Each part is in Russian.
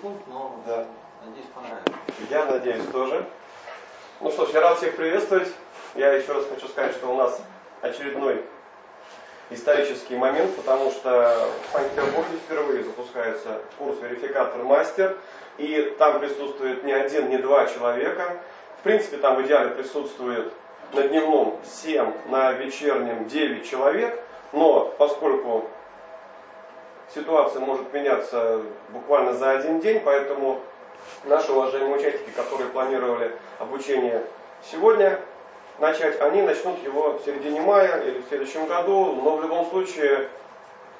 пункт, но Да. надеюсь понравится. Я надеюсь тоже. Ну что ж, я рад всех приветствовать. Я еще раз хочу сказать, что у нас очередной исторический момент, потому что в Санкт-Петербурге впервые запускается курс верификатор мастер, и там присутствует не один, не два человека. В принципе, там в идеале присутствует на дневном 7, на вечернем 9 человек, но поскольку ситуация может меняться буквально за один день, поэтому наши уважаемые участники, которые планировали обучение сегодня начать, они начнут его в середине мая или в следующем году, но в любом случае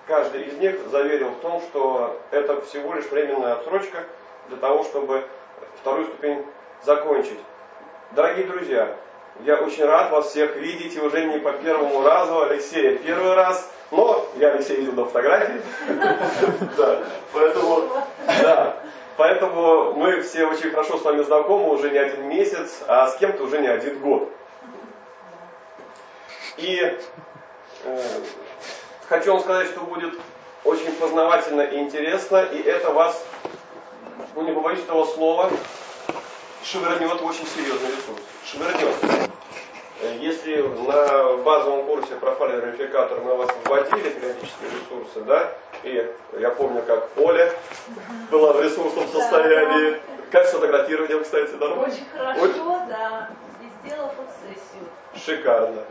каждый из них заверил в том, что это всего лишь временная отсрочка для того, чтобы вторую ступень закончить. Дорогие друзья, я очень рад вас всех видеть, и уже не по первому разу, Алексея первый раз, но я Алексея видел на фотографии. Поэтому, да, поэтому мы все очень хорошо с вами знакомы уже не один месяц, а с кем-то уже не один год. И э, хочу вам сказать, что будет очень познавательно и интересно, и это вас, ну не побоюсь этого слова, швырнет в очень серьезный ресурс. Швырнет. Если на базовом курсе профайлер верификатор мы вас вводили периодические ресурсы, да, и я помню, как Оля была в ресурсном состоянии. Как с фотографированием, кстати, да? Очень хорошо, Очень- да. И сделала фотосессию. Шикарно.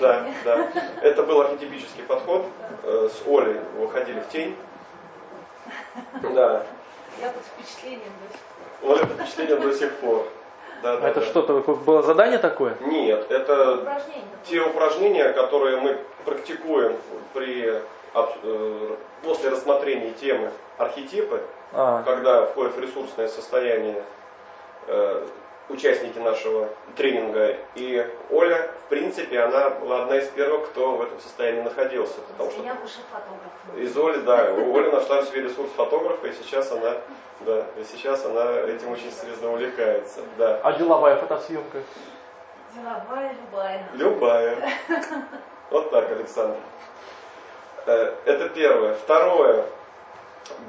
Да, да. Это был архетипический подход. Э, С Олей выходили в тень. Да. Я под впечатлением до сих пор. Оля под впечатлением до сих пор. Да, да, это да. что-то было задание такое? Нет, это Упражнение. те упражнения, которые мы практикуем при, э, после рассмотрения темы архетипы, А, когда входят в ресурсное состояние э, участники нашего тренинга. И Оля, в принципе, она была одна из первых, кто в этом состоянии находился. Потому что Я выше фотограф. из Оли, да, у Оли нашла в себе ресурс фотографа, и сейчас она, да, и сейчас она этим очень серьезно увлекается. Да. а деловая фотосъемка? Деловая, любая. Любая. Вот так, Александр. Э, Это первое. Второе.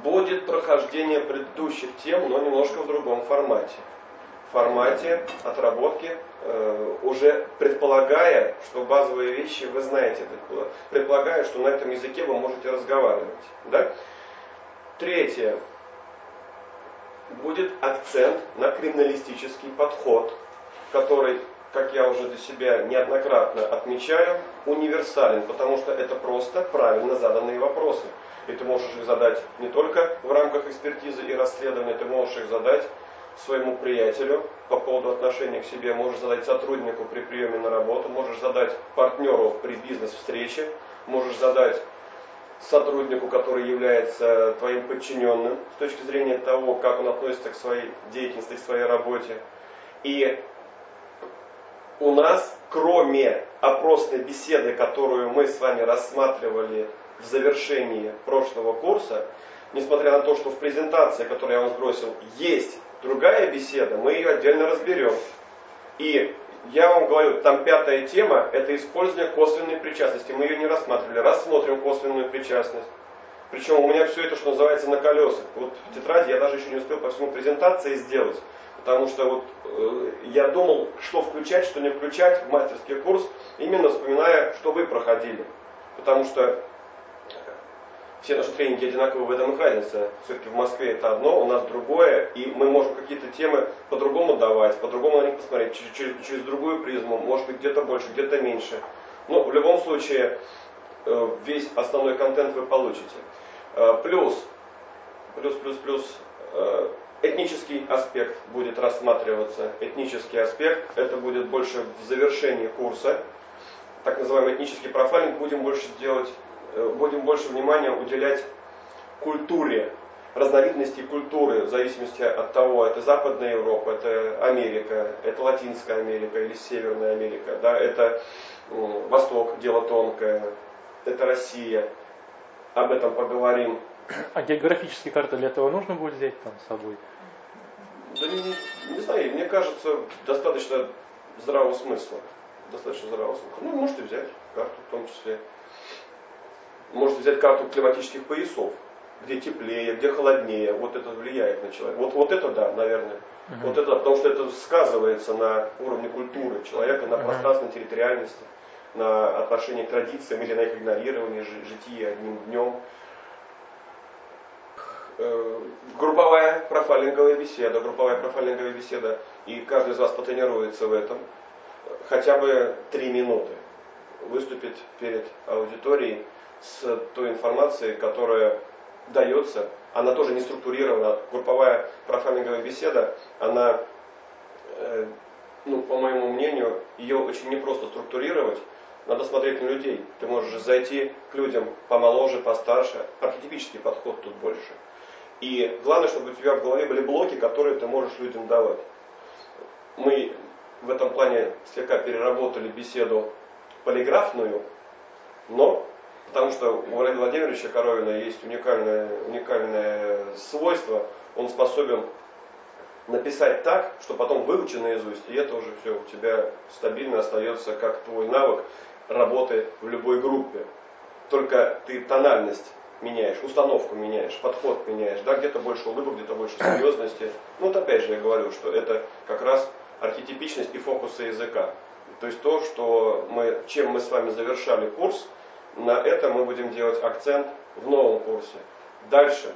Будет прохождение предыдущих тем, но немножко в другом формате. Формате отработки, э, уже предполагая, что базовые вещи вы знаете, предпо- предполагая, что на этом языке вы можете разговаривать. Да? Третье. Будет акцент на криминалистический подход, который, как я уже для себя неоднократно отмечаю, универсален, потому что это просто правильно заданные вопросы. И ты можешь их задать не только в рамках экспертизы и расследования, ты можешь их задать своему приятелю по поводу отношения к себе, можешь задать сотруднику при приеме на работу, можешь задать партнеру при бизнес-встрече, можешь задать сотруднику, который является твоим подчиненным с точки зрения того, как он относится к своей деятельности, к своей работе. И у нас, кроме опросной беседы, которую мы с вами рассматривали в завершении прошлого курса, несмотря на то, что в презентации, которую я вам сбросил, есть другая беседа, мы ее отдельно разберем. И я вам говорю, там пятая тема, это использование косвенной причастности. Мы ее не рассматривали. Рассмотрим косвенную причастность. Причем у меня все это, что называется, на колесах. Вот в тетради я даже еще не успел по всему презентации сделать. Потому что вот э, я думал, что включать, что не включать в мастерский курс, именно вспоминая, что вы проходили. Потому что все наши тренинги одинаковые, в этом их разница. Все-таки в Москве это одно, у нас другое, и мы можем какие-то темы по-другому давать, по-другому на них посмотреть, через, через- через другую призму, может быть где-то больше, где-то меньше. Но в любом случае э, весь основной контент вы получите. Э, Плюс, плюс, плюс, плюс, э, этнический аспект будет рассматриваться. Этнический аспект, это будет больше в завершении курса. Так называемый этнический профайлинг будем больше делать, будем больше внимания уделять культуре, разновидности культуры, в зависимости от того, это Западная Европа, это Америка, это Латинская Америка или Северная Америка, да, это Восток, дело тонкое, это Россия. Об этом поговорим. А географические карты для этого нужно будет взять там с собой? Да не, не знаю, мне кажется, достаточно здравого смысла. Достаточно здравого смысла. Ну, можете взять карту в том числе. Можете взять карту климатических поясов. где теплее, где холоднее. Вот это влияет на человека. Вот, вот это да, наверное. Угу. Вот это, потому что это сказывается на уровне культуры человека, на пространственной территориальности, на отношении к традициям или на их игнорировании жития одним днем. Э, групповая профайлинговая беседа, групповая профайлинговая беседа, и каждый из вас потренируется в этом, хотя бы три минуты выступить перед аудиторией с той информацией, которая дается, она тоже не структурирована. Групповая профайлинговая беседа, она, э, ну, по моему мнению, ее очень непросто структурировать. Надо смотреть на людей. Ты можешь зайти к людям помоложе, постарше. Архетипический подход тут больше. И главное, чтобы у тебя в голове были блоки, которые ты можешь людям давать. Мы в этом плане слегка переработали беседу полиграфную, но потому что у Валерия Владимировича Коровина есть уникальное, уникальное свойство, он способен написать так, что потом выучи наизусть, и это уже все у тебя стабильно остается как твой навык работы в любой группе. Только ты тональность меняешь, установку меняешь, подход меняешь, да, где-то больше улыбок, где-то больше серьезности. Ну вот опять же я говорю, что это как раз архетипичность и фокусы языка. То есть то, что мы, чем мы с вами завершали курс, на это мы будем делать акцент в новом курсе. Дальше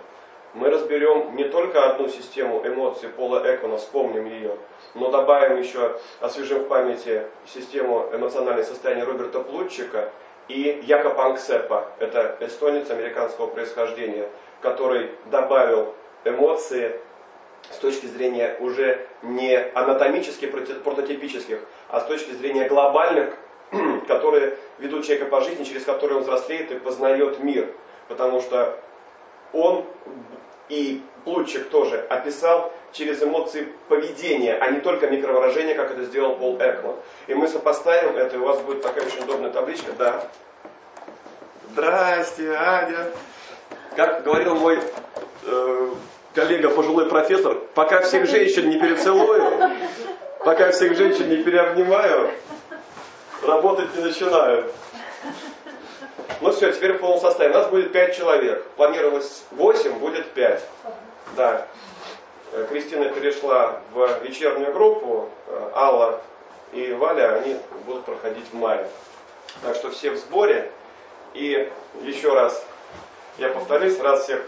мы разберем не только одну систему эмоций Пола Экмана, вспомним ее, но добавим еще, освежим в памяти систему эмоционального состояния Роберта Плутчика и Якоба Анксепа, это эстонец американского происхождения, который добавил эмоции с точки зрения уже не анатомически прототипических, а с точки зрения глобальных, которые ведут человека по жизни, через которые он взрослеет и познает мир. Потому что он и Плутчик тоже описал через эмоции поведения, а не только микровыражения, как это сделал Пол Экман. И мы сопоставим это, и у вас будет такая очень удобная табличка, да. Здрасте, Аня. Как говорил мой э, коллега, пожилой профессор, пока всех женщин не перецелую, пока всех женщин не переобнимаю, работать не начинаю. Ну все, теперь в полном составе. У нас будет 5 человек. Планировалось 8, будет 5. Да. Э, Кристина перешла в вечернюю группу. Э, Алла и Валя, они будут проходить в мае. Так что все в сборе. И еще раз я повторюсь, раз всех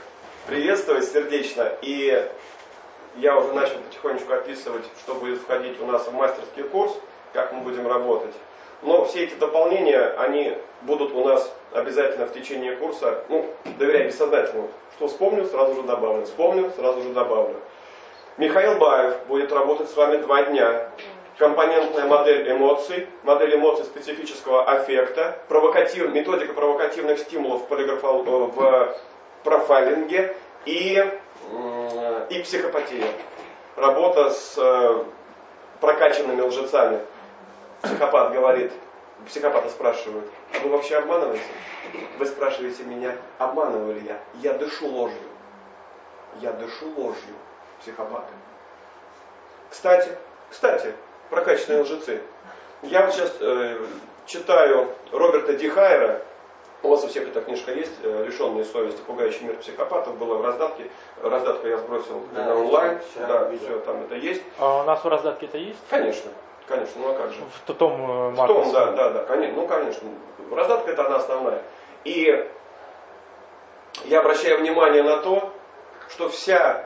приветствовать сердечно. И я уже начал потихонечку описывать, что будет входить у нас в мастерский курс, как мы будем работать. Но все эти дополнения, они будут у нас обязательно в течение курса, ну, доверяй бессознательному. Что вспомню, сразу же добавлю. Вспомню, сразу же добавлю. Михаил Баев будет работать с вами два дня. Компонентная модель эмоций, модель эмоций специфического аффекта, провокатив, методика провокативных стимулов в, в профайлинге и, и психопатия. Работа с э, прокачанными лжецами. Психопат говорит, психопата спрашивают, а вы вообще обманываете? Вы спрашиваете меня, обманываю ли я? Я дышу ложью. Я дышу ложью психопата. Кстати, кстати, прокачанные лжецы. Я вот сейчас э, читаю Роберта Дихайера, у вас у всех эта книжка есть, э, «Лишенные совести. Пугающий мир психопатов», была в раздатке. Раздатку я сбросил да, на онлайн. Все, да, все, там это есть. А у нас в раздатке это есть? Конечно. Конечно, ну а как же? В том В том, да, да, да, конечно, ну конечно. Раздатка это она основная. И я обращаю внимание на то, что вся,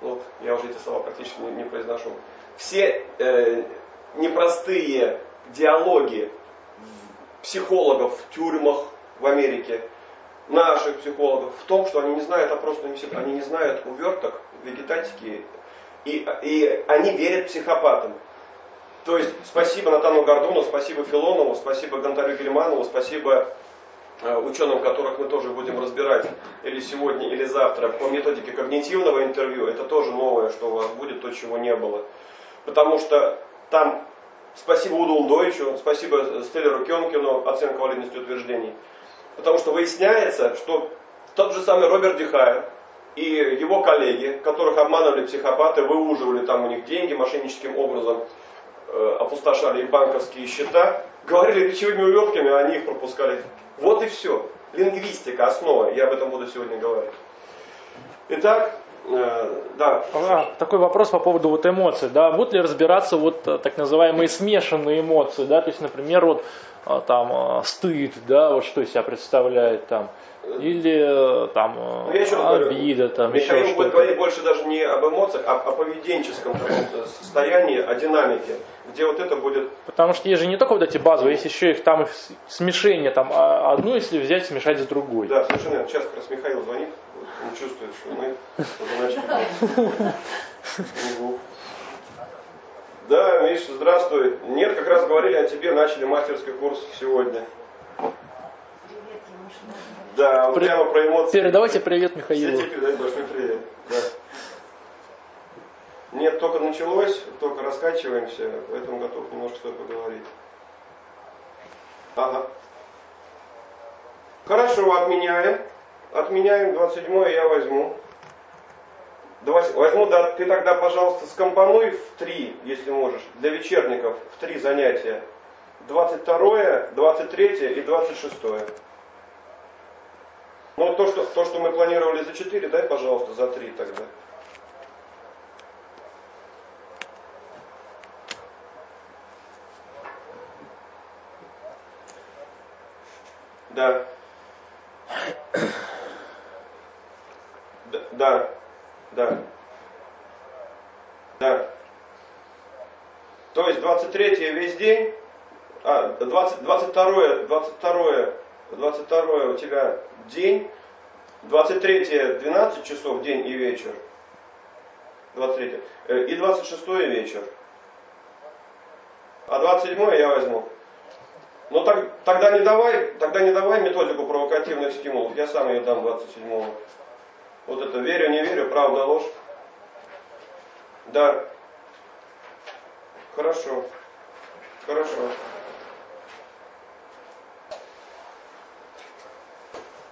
вот я уже эти слова практически не, не произношу, все э, непростые диалоги психологов в тюрьмах в Америке, наших психологов, в том, что они не знают опросную а они не знают уверток, вегетатики, и, и они верят психопатам. То есть спасибо Натану Гордону, спасибо Филонову, спасибо Гонтарю Гельманову, спасибо э, ученым, которых мы тоже будем разбирать или сегодня, или завтра по методике когнитивного интервью. Это тоже новое, что у вас будет, то, чего не было. Потому что там спасибо Уду Улдовичу, спасибо Стеллеру Кенкину, оценка валидности утверждений. Потому что выясняется, что тот же самый Роберт Дихайер и его коллеги, которых обманывали психопаты, выуживали там у них деньги мошенническим образом, опустошали их банковские счета, говорили речевыми увертками, а они их пропускали Вот и все. Лингвистика, основа. Я об этом буду сегодня говорить. Итак, э, да. А, такой вопрос по поводу вот эмоций. Да, будут ли разбираться вот э, так называемые смешанные эмоции, да, то есть, например, вот э, там э, стыд, да, вот что из себя представляет там, или э, там Ну, раз говорю, обида, там Михаил еще будет что-то. говорить больше даже не об эмоциях, а о поведенческом состоянии, о динамике, где вот это будет Потому что есть же не только вот эти базовые, есть еще их там смешение, там а одну, если взять, смешать с другой. Да, совершенно верно. Сейчас как раз Михаил звонит, он чувствует, что мы уже начали. Да, Миш, здравствуй. Нет, как раз говорили о тебе, начали мастерский курс сегодня. Да, прямо про эмоции. Передавайте привет Михаилу. тебе передать большой привет. Да. Нет, только началось, только раскачиваемся, поэтому готов немножко с тобой поговорить. Ага. Хорошо, отменяем. Отменяем 27 я возьму. Возьму, да, ты тогда, пожалуйста, скомпонуй в три, если можешь, для вечерников, в три занятия. 22, 23 и 26. Ну, то что, то, что мы планировали за 4, дай, пожалуйста, за 3 тогда. Да. Да. Да. Да. То есть 23 весь день, а, 20, 22, 22, 22 у тебя день, 23 12 часов день и вечер, 23, э, и 26 вечер. А 27 я возьму. Ну так, тогда не давай, тогда не давай методику провокативных стимулов, я сам ее дам 27 Вот это верю, не верю, правда, ложь. Да. Хорошо. Хорошо.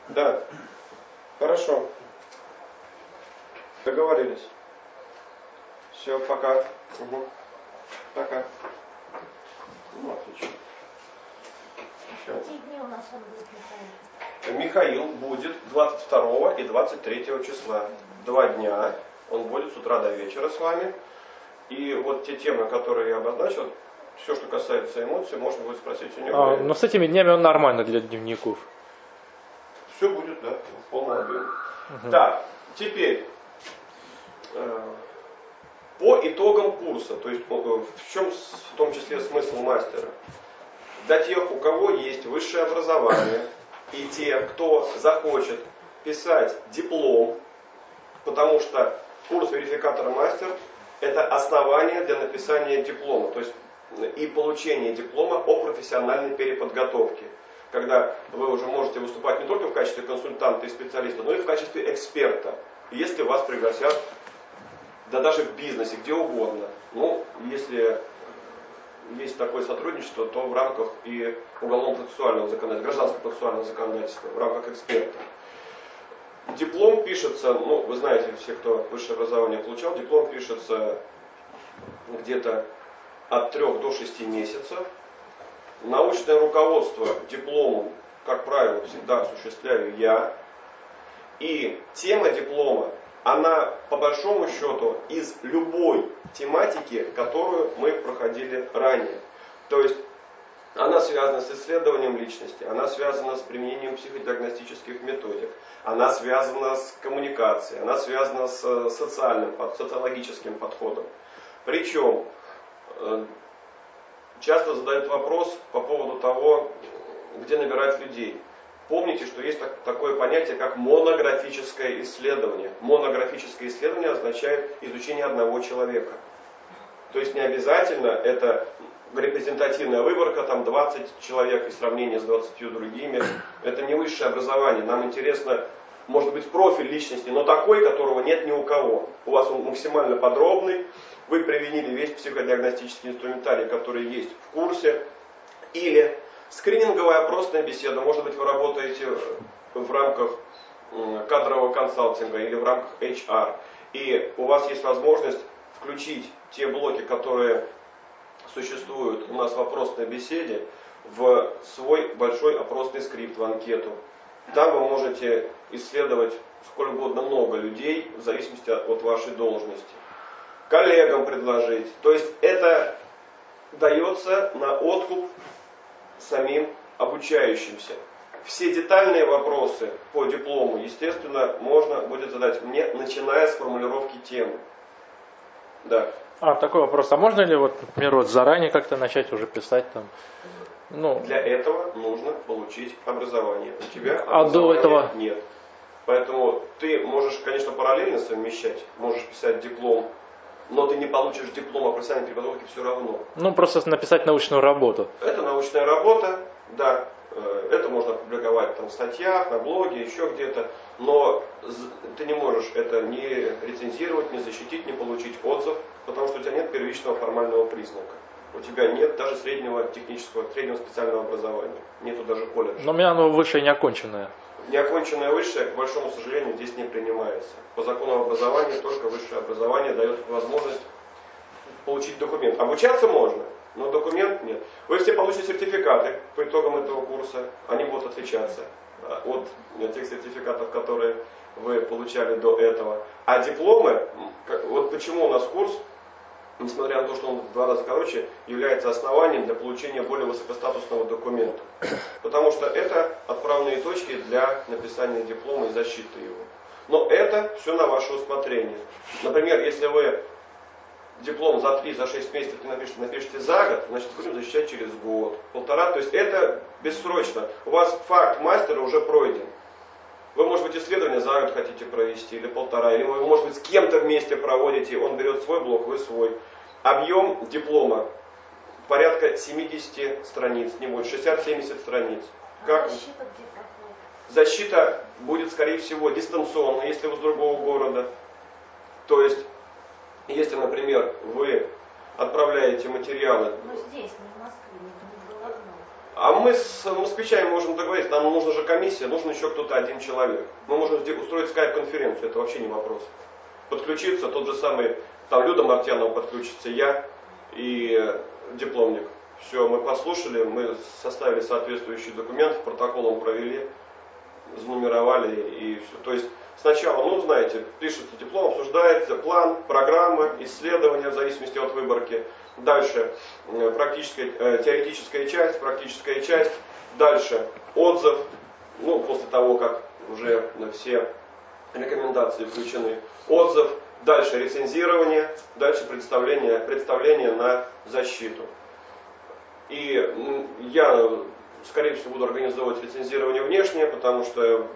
Да. Хорошо. Договорились. Все, пока. Угу. Пока. Ну, отлично. Какие дни у нас он будет, Михаил? Михаил будет 22 и 23 числа. Два дня. Он будет с утра до вечера с вами. И вот те темы, которые я обозначил, все, что касается эмоций, можно будет спросить у него. А, но с этими днями он нормально для дневников. Все будет, да, в полном объеме. Так, теперь э, по итогам курса, то есть э, в чем в том числе смысл мастера? Для тех, у кого есть высшее образование, и те, кто захочет писать диплом, потому что курс верификатора мастер – это основание для написания диплома, то есть э, и получения диплома о профессиональной переподготовке когда вы уже можете выступать не только в качестве консультанта и специалиста, но и в качестве эксперта, если вас пригласят, да даже в бизнесе, где угодно. Ну, если есть такое сотрудничество, то в рамках и уголовно-процессуального законодательства, гражданского процессуального законодательства, в рамках эксперта. Диплом пишется, ну, вы знаете, все, кто высшее образование получал, диплом пишется где-то от 3 до 6 месяцев. Научное руководство дипломом, как правило, всегда осуществляю я. И тема диплома, она по большому счету из любой тематики, которую мы проходили ранее. То есть она связана с исследованием личности, она связана с применением психодиагностических методик, она связана с коммуникацией, она связана с э, социальным, социологическим подходом. Причем э, часто задают вопрос по поводу того, где набирать людей. Помните, что есть так- такое понятие, как монографическое исследование. Монографическое исследование означает изучение одного человека. То есть не обязательно это репрезентативная выборка, там 20 человек и сравнение с 20 другими. Это не высшее образование. Нам интересно, может быть, профиль личности, но такой, которого нет ни у кого. У вас он максимально подробный, вы применили весь психодиагностический инструментарий, который есть в курсе. Или скрининговая опросная беседа. Может быть, вы работаете в рамках кадрового консалтинга или в рамках HR. И у вас есть возможность включить те блоки, которые существуют у нас в вопросной беседе, в свой большой опросный скрипт, в анкету. Там вы можете исследовать сколь угодно много людей, в зависимости от, от вашей должности. Коллегам предложить. То есть это дается на откуп самим обучающимся. Все детальные вопросы по диплому, естественно, можно будет задать мне, начиная с формулировки темы. Да. А, такой вопрос. А можно ли, вот, например, вот заранее как-то начать уже писать там? Ну, Для этого нужно получить образование. У тебя а до этого нет. Поэтому ты можешь, конечно, параллельно совмещать, можешь писать диплом, но ты не получишь диплом о профессиональной переподготовке все равно. Ну, просто написать научную работу. Это научная работа, да. Э, это можно опубликовать там, в статьях, на блоге, еще где-то. Но ты не можешь это ни рецензировать, ни защитить, ни получить отзыв, потому что у тебя нет первичного формального признака. У тебя нет даже среднего технического, среднего специального образования. Нету даже колледжа. Но у меня оно высшее неоконченное. Неоконченное высшее, к большому сожалению, здесь не принимается. По закону об образовании только высшее образование дает возможность получить документ. Обучаться можно, но документ нет. Вы все получите сертификаты по итогам этого курса, они будут отличаться от тех сертификатов, которые вы получали до этого. А дипломы, вот почему у нас курс, несмотря на то, что он в два раза короче, является основанием для получения более высокостатусного документа. Потому что это отправные точки для написания диплома и защиты его. Но это все на ваше усмотрение. Например, если вы диплом за 3, за 6 месяцев не напишите, напишите за год, значит будем защищать через год, полтора. То есть это бессрочно. У вас факт мастера уже пройден. Вы, может быть, исследование за год хотите провести, или полтора, или вы, может быть, с кем-то вместе проводите, он берет свой блок, вы свой. Объем диплома порядка 70 страниц, не больше, 60-70 страниц. А как? защита будет, скорее всего, дистанционно, если вы с другого города. То есть если, например, вы отправляете материалы... Но ну, здесь, не в Москве, не А мы с москвичами можем договориться, нам нужна же комиссия, нужен еще кто-то один человек. Мы можем устроить скайп-конференцию, это вообще не вопрос. Подключиться, тот же самый, там Люда Мартьянова подключится, я и дипломник. Все, мы послушали, мы составили соответствующий документ, протоколом провели, занумеровали и все. То есть Сначала, ну, знаете, пишется диплом, обсуждается план, программа, исследования в зависимости от выборки. Дальше э, практическая, э, теоретическая часть, практическая часть. Дальше отзыв, ну, после того, как уже все рекомендации включены. Отзыв, дальше рецензирование, дальше представление, представление на защиту. И я, скорее всего, буду организовывать рецензирование внешнее, потому что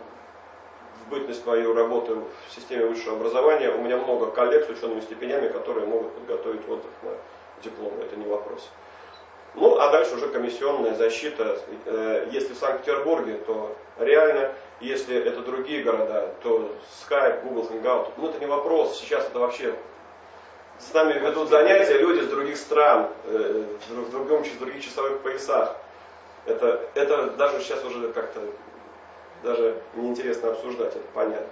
бытность мою работы в системе высшего образования, у меня много коллег с учеными степенями, которые могут подготовить отзыв на диплом, это не вопрос. Ну, а дальше уже комиссионная защита. Э, если в Санкт-Петербурге, то реально. Если это другие города, то Skype, Google Hangout. Ну, это не вопрос. Сейчас это вообще... С нами ведут занятия люди с других стран, э, в другом, в других часовых поясах. Это, это даже сейчас уже как-то даже неинтересно обсуждать, это понятно.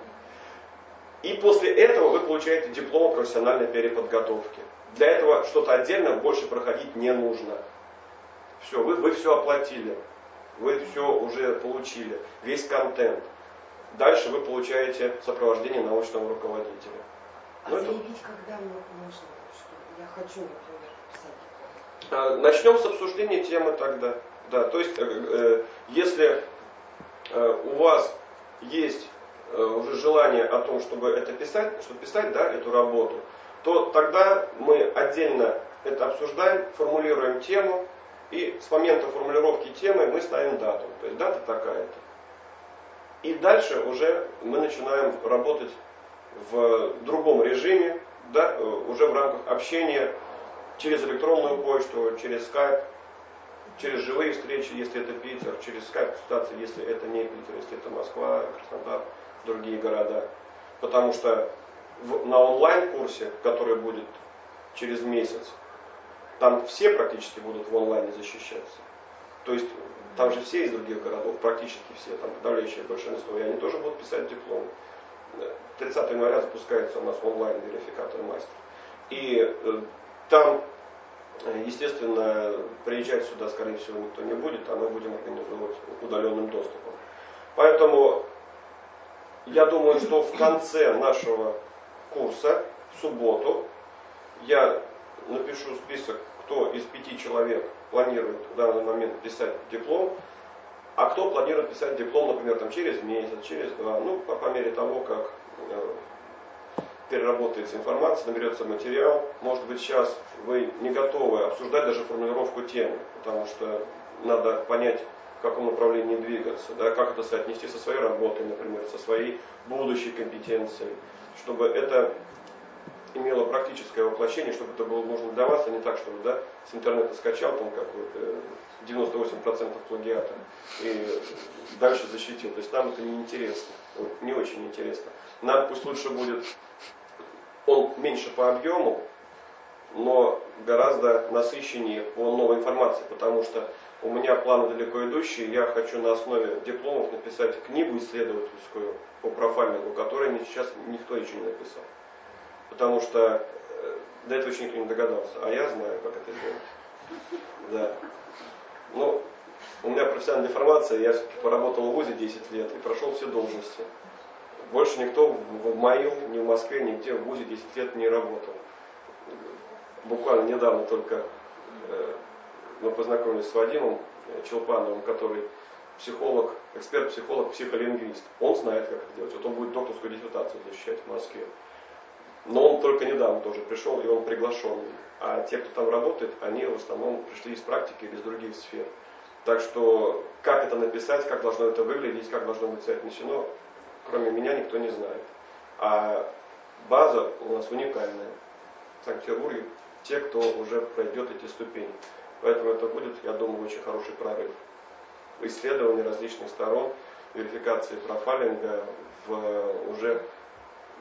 И после этого вы получаете диплом профессиональной переподготовке. Для этого что-то отдельно больше проходить не нужно. Все, вы, вы все оплатили, вы все уже получили, весь контент. Дальше вы получаете сопровождение научного руководителя. А ну, заявить, это... когда можно, что я хочу, например, писать? А, начнем с обсуждения темы тогда. Да, то есть, э, э, если у вас есть э, уже желание о том, чтобы это писать, чтобы писать да, эту работу, то тогда мы отдельно это обсуждаем, формулируем тему, и с момента формулировки темы мы ставим дату. То есть дата такая-то. И дальше уже мы начинаем работать в другом режиме, да, э, уже в рамках общения через электронную почту, через скайп, через живые встречи, если это Питер, через скайп-консультации, если это не Питер, если это Москва, Краснодар, другие города. Потому что в, на онлайн-курсе, который будет через месяц, там все практически будут в онлайне защищаться. То есть там же все из других городов, практически все, там подавляющее большинство, и они тоже будут писать диплом. 30 января запускается у нас онлайн верификатор мастер. И э, там Естественно, приезжать сюда, скорее всего, никто не будет, а мы будем организовывать удаленным доступом. Поэтому я думаю, что в конце нашего курса, в субботу, я напишу список, кто из пяти человек планирует в данный момент писать диплом, а кто планирует писать диплом, например, там, через месяц, через два, ну, по, по мере того, как э, переработается информация, наберется материал. Может быть, сейчас вы не готовы обсуждать даже формулировку темы, потому что надо понять, в каком направлении двигаться, да, как это соотнести со своей работой, например, со своей будущей компетенцией, чтобы это имело практическое воплощение, чтобы это было можно для вас, а не так, чтобы да, с интернета скачал там какой-то 98% плагиата и дальше защитил. То есть нам это не интересно, не очень интересно. Нам пусть лучше будет он меньше по объему, но гораздо насыщеннее по новой информации, потому что у меня планы далеко идущие, я хочу на основе дипломов написать книгу исследовательскую по профайлингу, которую сейчас никто еще не написал. Потому что э, до этого еще никто не догадался, а я знаю, как это сделать. Да. Ну, у меня профессиональная деформация, я поработал в ВУЗе 10 лет и прошел все должности. Больше никто в МАИЛ, ни в Москве, нигде в ВУЗе 10 лет не работал. Буквально недавно только э, мы познакомились с Вадимом Челпановым, который психолог, эксперт-психолог, психолингвист. Он знает, как это делать. Вот он будет докторскую диссертацию защищать в Москве. Но он только недавно тоже пришел, и он приглашенный. А те, кто там работает, они в основном пришли из практики или из других сфер. Так что, как это написать, как должно это выглядеть, как должно быть соотнесено, кроме меня никто не знает. А база у нас уникальная. В Санкт-Петербурге те, кто уже пройдет эти ступени. Поэтому это будет, я думаю, очень хороший прорыв. Исследование различных сторон, верификации профайлинга в уже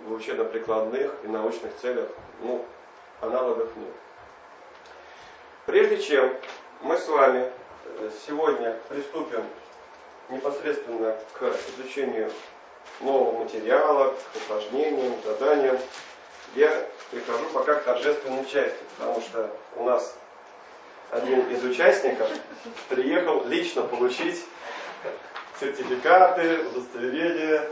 в учебно-прикладных и научных целях, ну, аналогов нет. Прежде чем мы с вами э, сегодня приступим непосредственно к изучению нового материала, к упражнениям, заданиям, я прихожу пока к торжественной части, потому что у нас один из участников приехал лично получить сертификаты, удостоверения,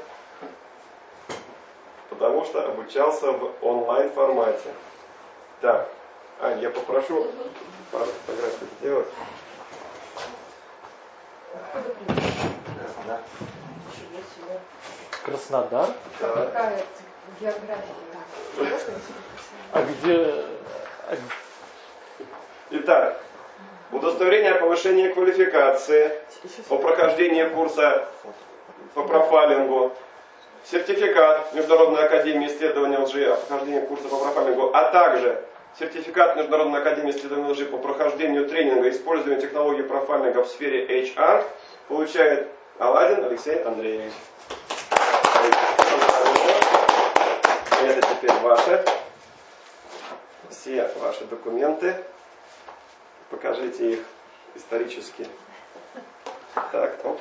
потому что обучался в онлайн формате. Так, а я попрошу пару фотографий сделать. Краснодар? Какая география? А где... а Итак, удостоверение о повышении квалификации, о прохождении курса по профайлингу, сертификат Международной академии исследования лжи о прохождении курса по профайлингу, а также сертификат Международной академии исследования лжи по прохождению тренинга использования технологий профайлинга в сфере HR получает Аладин Алексей Андреевич. Это теперь ваши, все ваши документы. Покажите их исторически. Так, оп.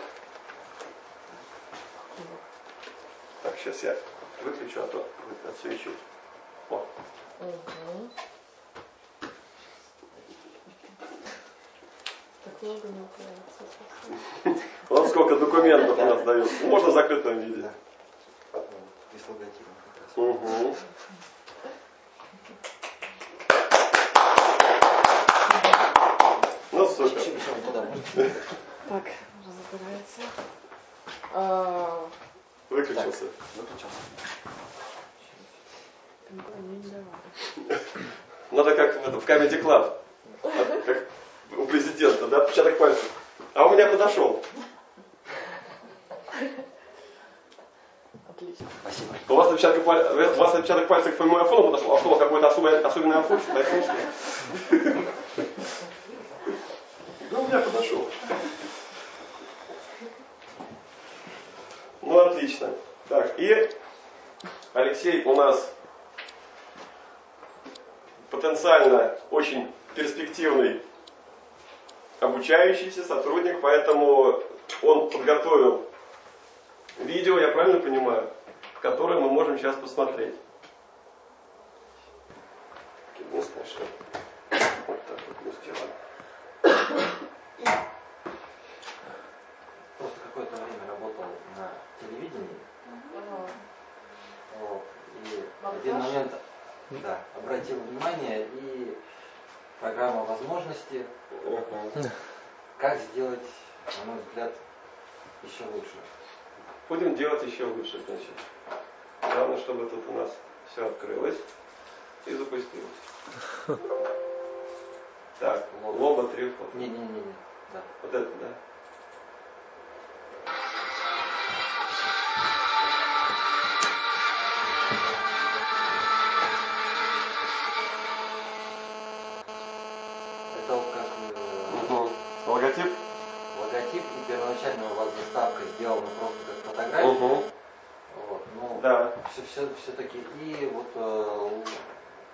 Так, сейчас я выключу, а то отсвечу. О, вот сколько документов у нас дают. Можно в закрытом виде. И с логотипом как раз. Угу. Ну, супер. Так, разбирается. А, Выключился. Выключился. не давай. Надо как в, этом, в Comedy Club. Как у президента, да? Отпечаток пальцев. А у меня подошел. Отлично. Спасибо. У вас отпечаток, паль- у вас отпечаток пальцев по моему айфону подошел, а что у вас какой-то особый, особенный айфон? Да у меня подошел. Ну, отлично. Так, и Алексей у нас потенциально очень перспективный обучающийся сотрудник, поэтому он подготовил видео, я правильно понимаю, которое мы можем сейчас посмотреть. Единственное, что вот так. тут мы сделаем. Просто какое-то время работал на телевидении. Вот, и в один момент да, обратил внимание и программа возможности, Мгм. как сделать, на мой взгляд, еще лучше. Будем делать еще лучше, значит. Главное, чтобы тут у нас все открылось и запустилось. Так, лоба три фото. Не-не-не, да. Вот это, да? Все-таки и вот э,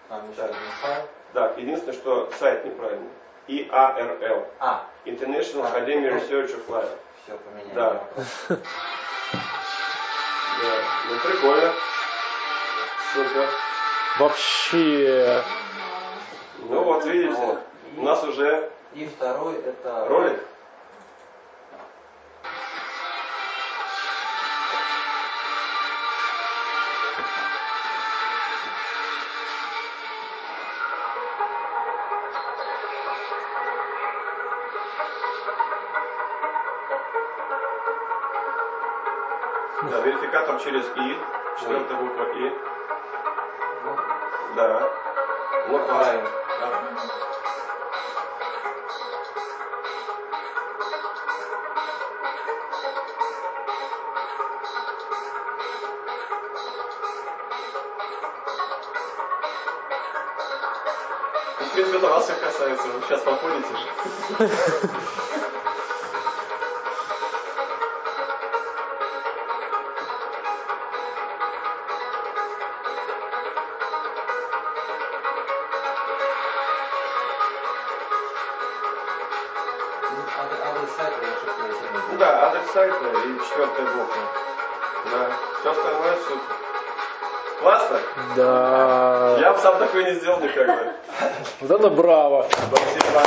там еще Так. один файл. Да, единственное, что сайт неправильный. IARL. А, International А. Academy Research of Life. все поменяли. Да. Да. Ну, прикольно. Супер. Вообще. Ну вот, видите, Вот. у нас уже И второй это ролик. Да, верификатор через И, четвертая буква И. Да. Ну, В принципе, это вас всех касается. Вы сейчас походите. Ну, сайта и четвертая буква. Да. Все остальное супер. Классно? Да. Я бы сам такой не сделал никогда. Вот это браво. Спасибо.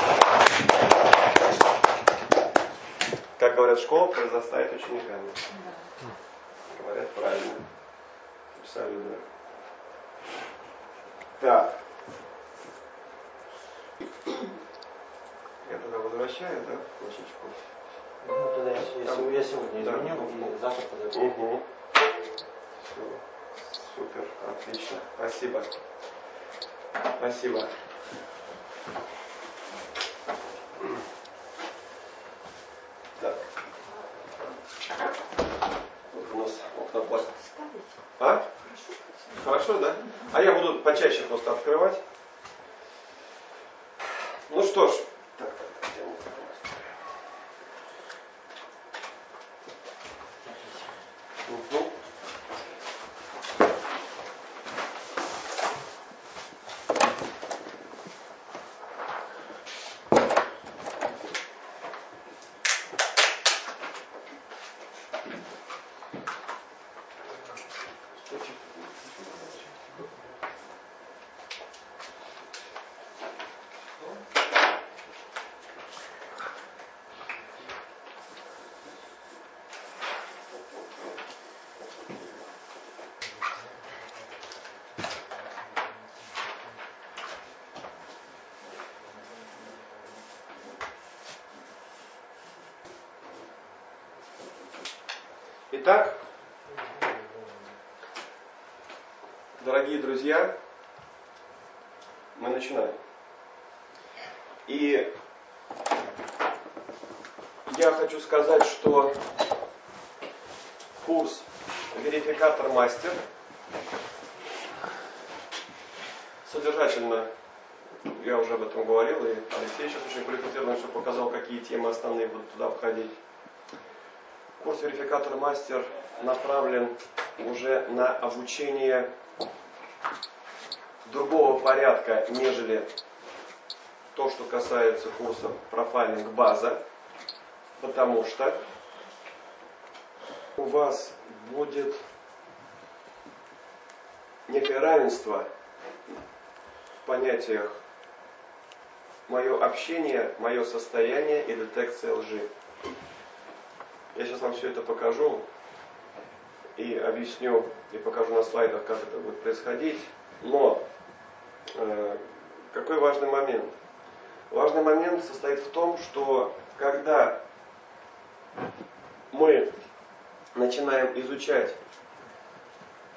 Как говорят, школа произрастает учениками. Говорят правильно. Абсолютно. Так. Я тогда возвращаю, да, флешечку? Ну, тогда я, сегодня да. изменю и завтра подойду. Угу. Все. Супер, отлично. Спасибо. Спасибо. Так. Вот у нас окнопласт. А? Хорошо, да? А я буду почаще просто открывать. Ну что ж. Так, так, так, где мой окнопласт? Мгм. Итак, дорогие друзья, мы начинаем. И я хочу сказать, что курс верификатор мастер содержательно, я уже об этом говорил, и Алексей сейчас очень квалифицированно, что показал, какие темы основные будут туда входить. Курс верификатор мастер направлен уже на обучение другого порядка, нежели то, что касается курса профайлинг база, потому что у вас будет некое равенство в понятиях мое общение, мое состояние и детекция лжи. Я сейчас вам все это покажу и объясню, и покажу на слайдах, как это будет происходить. Но э, какой важный момент? Важный момент состоит в том, что когда мы начинаем изучать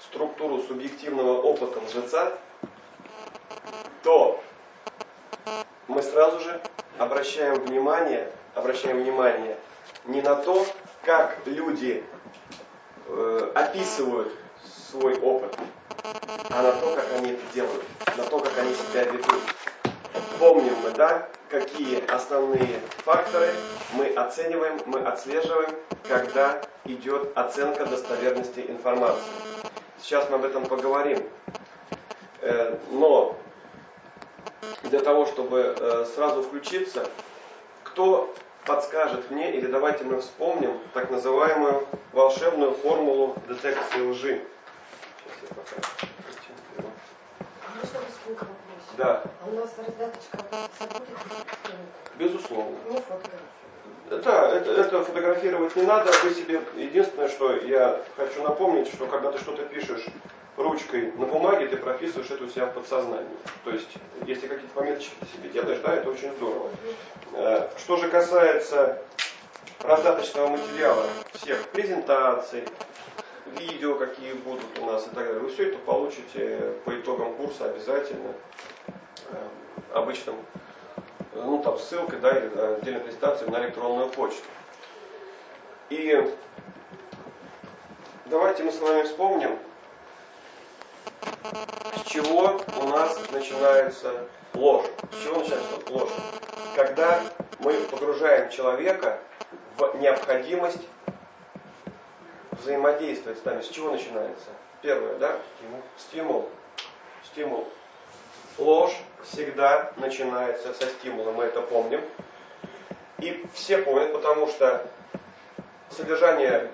структуру субъективного опыта лжеца, то мы сразу же обращаем внимание, обращаем внимание не на то, как люди э, описывают свой опыт, а на то, как они это делают, на то, как они себя ведут. Помним мы, да, какие основные факторы мы оцениваем, мы отслеживаем, когда идет оценка достоверности информации. Сейчас мы об этом поговорим. Э, но для того, чтобы э, сразу включиться, кто подскажет мне, или давайте мы вспомним так называемую волшебную формулу детекции лжи. Вопрос? Да, А у нас раздаточка безусловно. Не. Да, это, это фотографировать не надо. Вы себе единственное, что я хочу напомнить, что когда ты что-то пишешь ручкой на бумаге, ты прописываешь это у себя в подсознании. То есть, если какие-то пометочки ты себе делаешь, да, это очень здорово. Э, Что же касается раздаточного материала, всех презентаций, видео, какие будут у нас и так далее, вы все это получите по итогам курса обязательно э, обычным ну там ссылкой, да, или отдельной презентацией на электронную почту. И давайте мы с вами вспомним, с чего у нас начинается ложь. С чего начинается ложь? Когда мы погружаем человека в необходимость взаимодействовать с нами. С чего начинается? Первое, да? Стимул. Стимул. Ложь всегда начинается со стимула, мы это помним. И все помнят, потому что содержание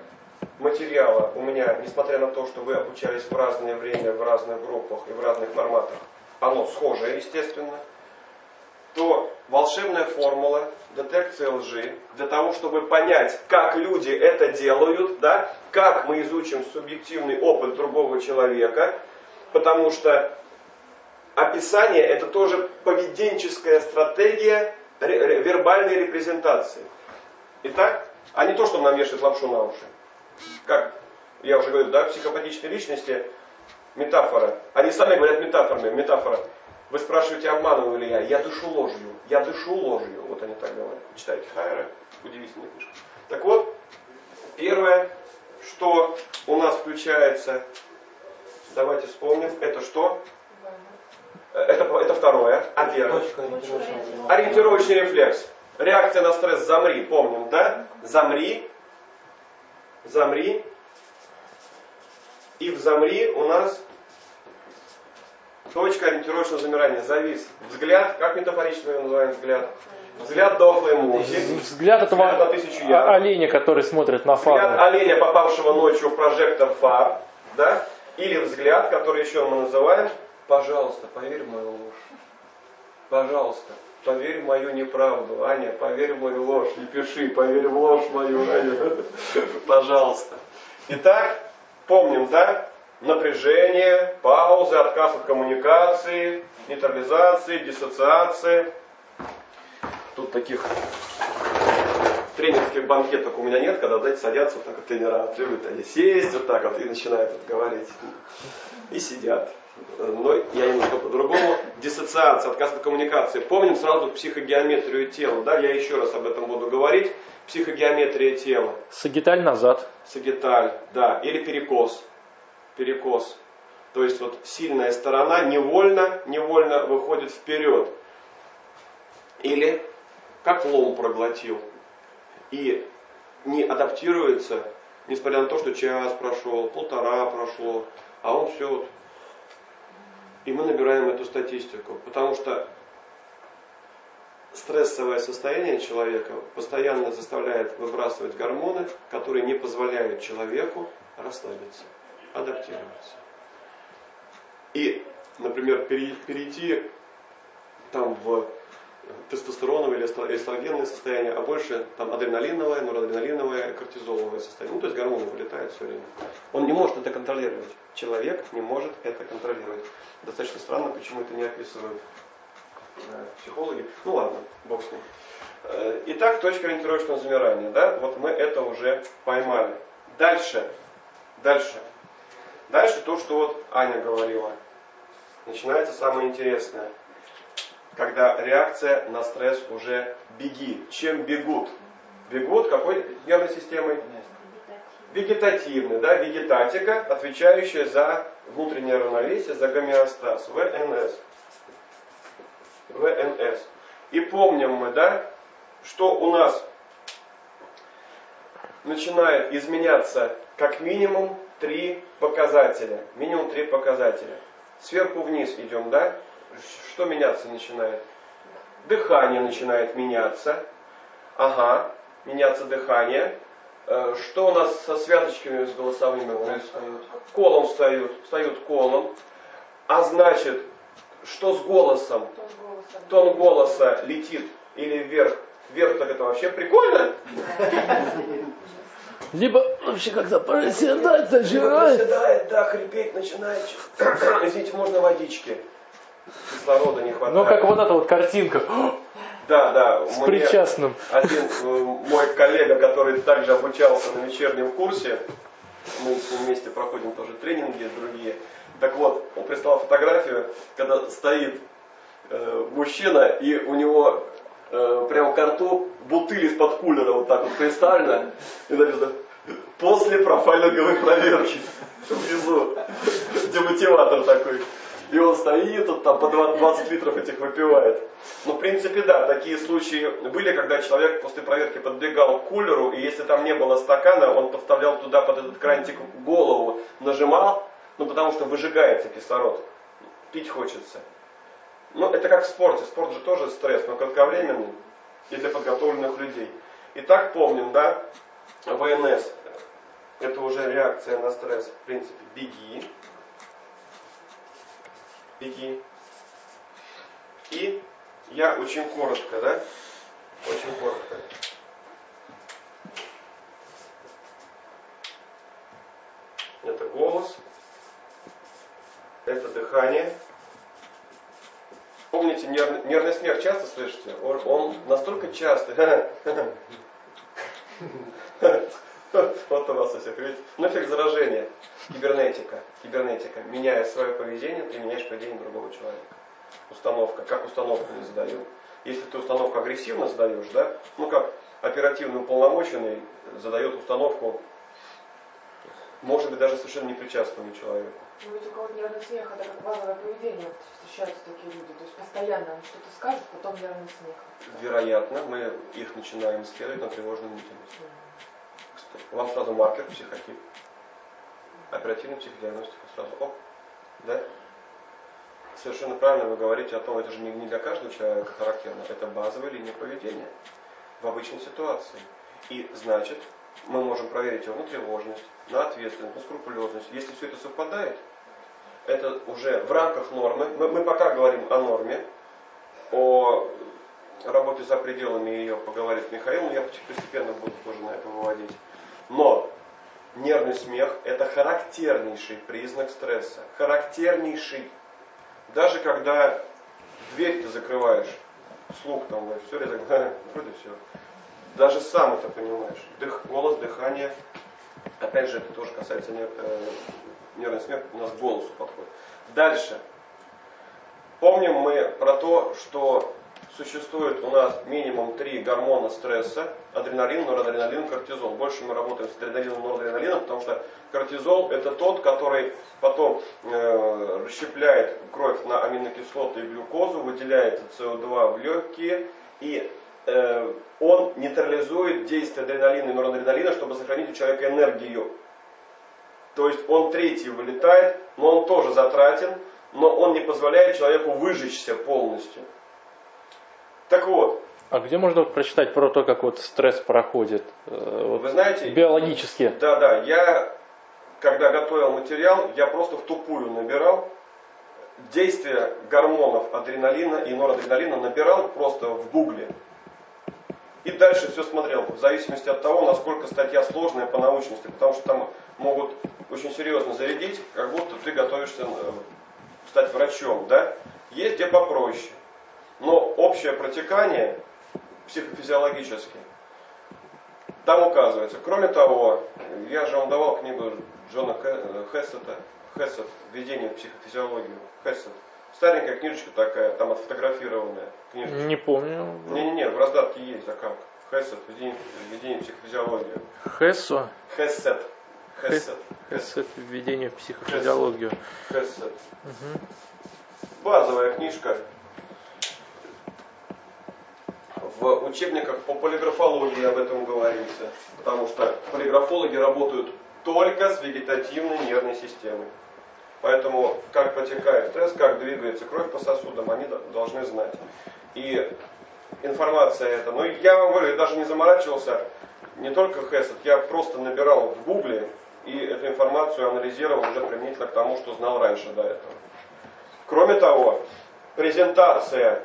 материала у меня, несмотря на то, что вы обучались в разное время, в разных группах и в разных форматах, оно схожее, естественно, то волшебная формула детекции лжи, для того, чтобы понять, как люди это делают, да, как мы изучим субъективный опыт другого человека, потому что описание это тоже поведенческая стратегия вербальной репрезентации. Итак, а не то, что нам вешает лапшу на уши. Как я уже говорил, да, психопатичные личности, метафора. Они сами говорят метафорами, метафора. Вы спрашиваете, обманываю ли я? Я дышу ложью. Я дышу ложью. Вот они так говорят. Читайте Хайера. Удивительная книжка. Так вот, первое, что у нас включается, давайте вспомним, это что? Это, это второе. А первое? Ориентировочный рефлекс. Реакция на стресс замри, помним, да? Замри. Замри. И в замри у нас точка ориентировочного замирания. Завис. Взгляд, как метафорично мы называем взгляд? Взгляд дохлой мухи. Взгляд этого Взгляд на тысячу ярдов. о- оленя, который смотрит на Взгляд фару. оленя, попавшего ночью в прожектор фар. Да? Или взгляд, который еще мы называем, пожалуйста, поверь в мою ложь. Пожалуйста, поверь в мою неправду. Аня, поверь в мою ложь. Не пиши, поверь в ложь мою, Аня. Пожалуйста. Итак, помним, да? Напряжение, паузы, отказ от коммуникации, нейтрализации, диссоциации. Тут таких тренерских банкеток у меня нет, когда, знаете, садятся вот так вот тренера, требуют они сесть вот так вот и начинают вот говорить. И сидят. Но я немножко по-другому. Диссоциация, отказ от коммуникации. Помним сразу психогеометрию тела. Да, я еще раз об этом буду говорить. Психогеометрия тела. Сагиталь назад. Сагиталь, да, или перекос. Перекос. То есть вот сильная сторона невольно, невольно выходит вперед. Или как лом проглотил. И не адаптируется, несмотря на то, что час прошел, полтора прошло, а он все вот. И мы набираем эту статистику, потому что стрессовое состояние человека постоянно заставляет выбрасывать гормоны, которые не позволяют человеку расслабиться, адаптироваться. И, например, пере- перейти там в тестостероновое или эстро- эстрогенное состояние, а больше там адреналиновое, норадреналиновое, кортизоловое состояние. Ну, то есть гормоны вылетают все время. Он не может это контролировать. Человек не может это контролировать. Достаточно странно, почему это не описывают э, психологи. Ну ладно, бог с ним. Э, Итак, точка ориентировочного замирания. Да? Вот мы это уже поймали. Дальше. Дальше. Дальше то, что вот Аня говорила. Начинается самое интересное. Когда реакция на стресс уже беги. Чем бегут? Бегут какой нервной системой? Вегетативной, да, вегетатика, отвечающая за внутреннее равновесие, за гомеостаз, ВНС. ВНС. И помним мы, да, что у нас начинает изменяться как минимум три показателя. Минимум три показателя. Сверху вниз идем, да? Что меняться начинает? Дыхание начинает меняться. Ага, меняться дыхание. Э, Что у нас со связочками с голосовыми происходит? Колом встают, встают колом. А значит, что с голосом? Тон голоса. Тон голоса летит или вверх. Вверх так это вообще прикольно. Либо вообще как-то проседать Либо начинает. проседает, да, хрипеть начинает. Извините, можно водички? Кислорода не хватает. Ну, как вот эта вот картинка Да, да. с причастным. Один э, мой коллега, который также обучался на вечернем курсе, мы с ним вместе проходим тоже тренинги другие. Так вот, он прислал фотографию, когда стоит э, мужчина, и у него э, прямо к рту бутыль из-под кулера вот так вот представлена. И написано «После профайлинговой проверки». Внизу. Демотиватор такой. И он стоит, вот там по 20 литров этих выпивает. Ну, в принципе, да, такие случаи были, когда человек после проверки подбегал к кулеру, и если там не было стакана, он подставлял туда под этот крантик голову, нажимал, ну, потому что выжигается кислород. Пить хочется. Ну, это как в спорте. Спорт же тоже стресс, но кратковременный и для подготовленных людей. Итак, помним, да, ВНС. Это уже реакция на стресс. В принципе, беги. Беги. И я очень коротко, да? Очень коротко. Это голос, это дыхание. Помните, нервный, нервный смех часто слышите? Он, он настолько частый. Вот у вас у всех, видите? Ну, эффект заражения. Кибернетика. Кибернетика. Меняя свое поведение, ты меняешь поведение другого человека. Установка. Как установку не задаю. Если ты установку агрессивно задаешь, да, ну как оперативный уполномоченный задает установку, может быть, даже совершенно непричастному человеку. Ну ведь у кого-то нервный смех, это как базовое поведение, вот встречаются такие люди. То есть постоянно он что-то скажет, потом нервный смех. Вероятно, мы их начинаем исследовать на тревожном деятельности. Вам сразу маркер, психотип. Оперативная психодиагностика сразу. Оп, да? Совершенно правильно вы говорите о том, это же не, не для каждого человека характерно. Это базовая линия поведения в обычной ситуации. И значит, мы можем проверить его на тревожность, на ответственность, на скрупулезность. Если все это совпадает, это уже в рамках нормы. Мы, мы пока говорим о норме, о работе за пределами ее поговорит Михаил, но я постепенно буду тоже на это выводить. Но нервный смех – это характернейший признак стресса. Характернейший. Даже когда дверь ты закрываешь, слух там, все, я так, вроде все. Даже сам это понимаешь. Дых, голос, дыхание. Опять же, это тоже касается нер, э, нервный смех, у нас к голосу подходит. Дальше. Помним мы про то, что существует у нас минимум три гормона стресса. Адреналин, норадреналин, кортизол. Больше мы работаем с адреналином, норадреналином, потому что кортизол это тот, который потом э, расщепляет кровь на аминокислоты и глюкозу, выделяет СО2 в легкие и э, он нейтрализует действие адреналина и норадреналина, чтобы сохранить у человека энергию. То есть он третий вылетает, но он тоже затратен, но он не позволяет человеку выжечься полностью. Так вот, А где можно прочитать про то, как вот стресс проходит? э, вот вы знаете, биологически. да, да, я, когда готовил материал, я просто в тупую набирал действие гормонов адреналина и норадреналина набирал просто в гугле. И дальше все смотрел, в зависимости от того, насколько статья сложная по научности, потому что там могут очень серьезно зарядить, как будто ты готовишься э, стать врачом, да? Есть где попроще. Но общее протекание психофизиологически там указывается. Кроме того, я же вам давал книгу Джона Хессета, Хессет «Введение в психофизиологию». Хессет. Старенькая книжечка такая, там отфотографированная книжечка. Не помню. Не-не-не, в раздатке есть, а как? Хессет, введение, введение в психофизиологию. Хессо. Хессет. Хессет. Хессет. Введение в психофизиологию. Хессет. Угу. Базовая книжка. В учебниках по полиграфологии об этом говорится. Потому что полиграфологи работают только с вегетативной нервной системой. Поэтому как протекает стресс, как двигается кровь по сосудам, они должны знать. И информация эта, ну я вам говорю, я даже не заморачивался, не только Хесед, я просто набирал в гугле и эту информацию анализировал уже применительно к тому, что знал раньше до этого. Кроме того, презентация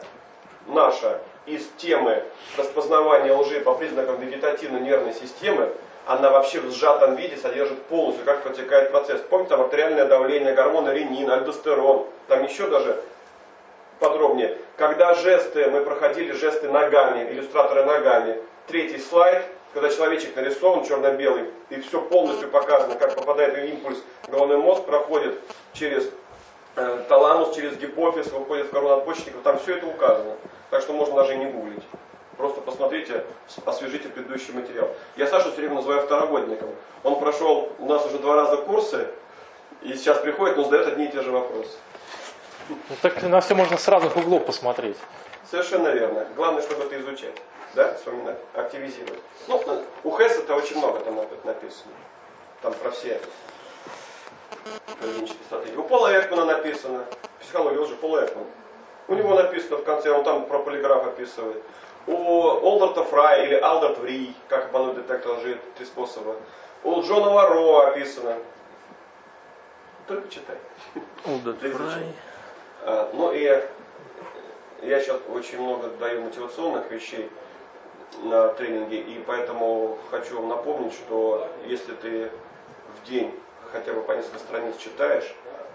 наша из темы распознавания лжи по признакам вегетативной нервной системы она вообще в сжатом виде содержит полностью, как протекает процесс. Помните, там артериальное давление, гормоны ренин, альдостерон, там еще даже подробнее. Когда жесты, мы проходили жесты ногами, иллюстраторы ногами. Третий слайд, когда человечек нарисован черно-белый, и все полностью показано, как попадает импульс, головной мозг проходит через таламус, через гипофиз, выходит в корону надпочечников, там все это указано. Так что можно даже и не гуглить. Просто посмотрите, освежите предыдущий материал. Я Сашу все время называю второгодником. Он прошел у нас уже два раза курсы, и сейчас приходит, но задает одни и те же вопросы. Ну, так на все можно с разных углов посмотреть. Совершенно верно. Главное, чтобы это изучать. Да, вспоминать, активизировать. Ну, у Хесса-то очень много там написано. Там про все стратегии. У Пола Экмана написано. Психология уже Пола Экмана. У него написано в конце, он там про полиграф описывает. У Олдерта Фрай или Алдерт Ври, как обмануть детектор лжи, три способа. У Джона Варо описано. Только читай. Олдерт Фрай. А, ну и я сейчас очень много даю мотивационных вещей на тренинге, и поэтому хочу вам напомнить, что если ты в день хотя бы по несколько страниц читаешь,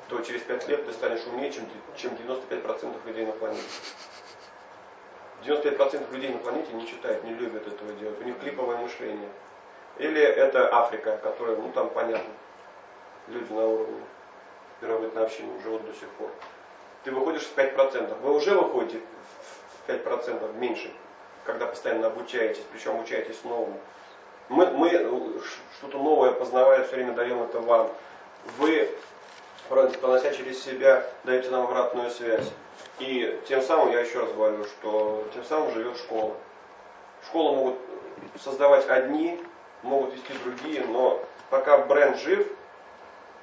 то через 5 лет ты станешь умнее, чем, чем 95% людей на планете. 95% людей на планете не читают, не любят этого делать. У них клиповое мышление. Или это Африка, которая, ну там понятно, люди на уровне первобытной общины живут до сих пор. Ты выходишь в 5%. Вы уже выходите в 5% меньше, когда постоянно обучаетесь, причем обучаетесь новому. Мы, мы что-то новое познавая все время даем это вам. Вы, пронося через себя, даете нам обратную связь. И тем самым, я еще раз говорю, что тем самым живет школа. Школу могут создавать одни, могут вести другие, но пока бренд жив,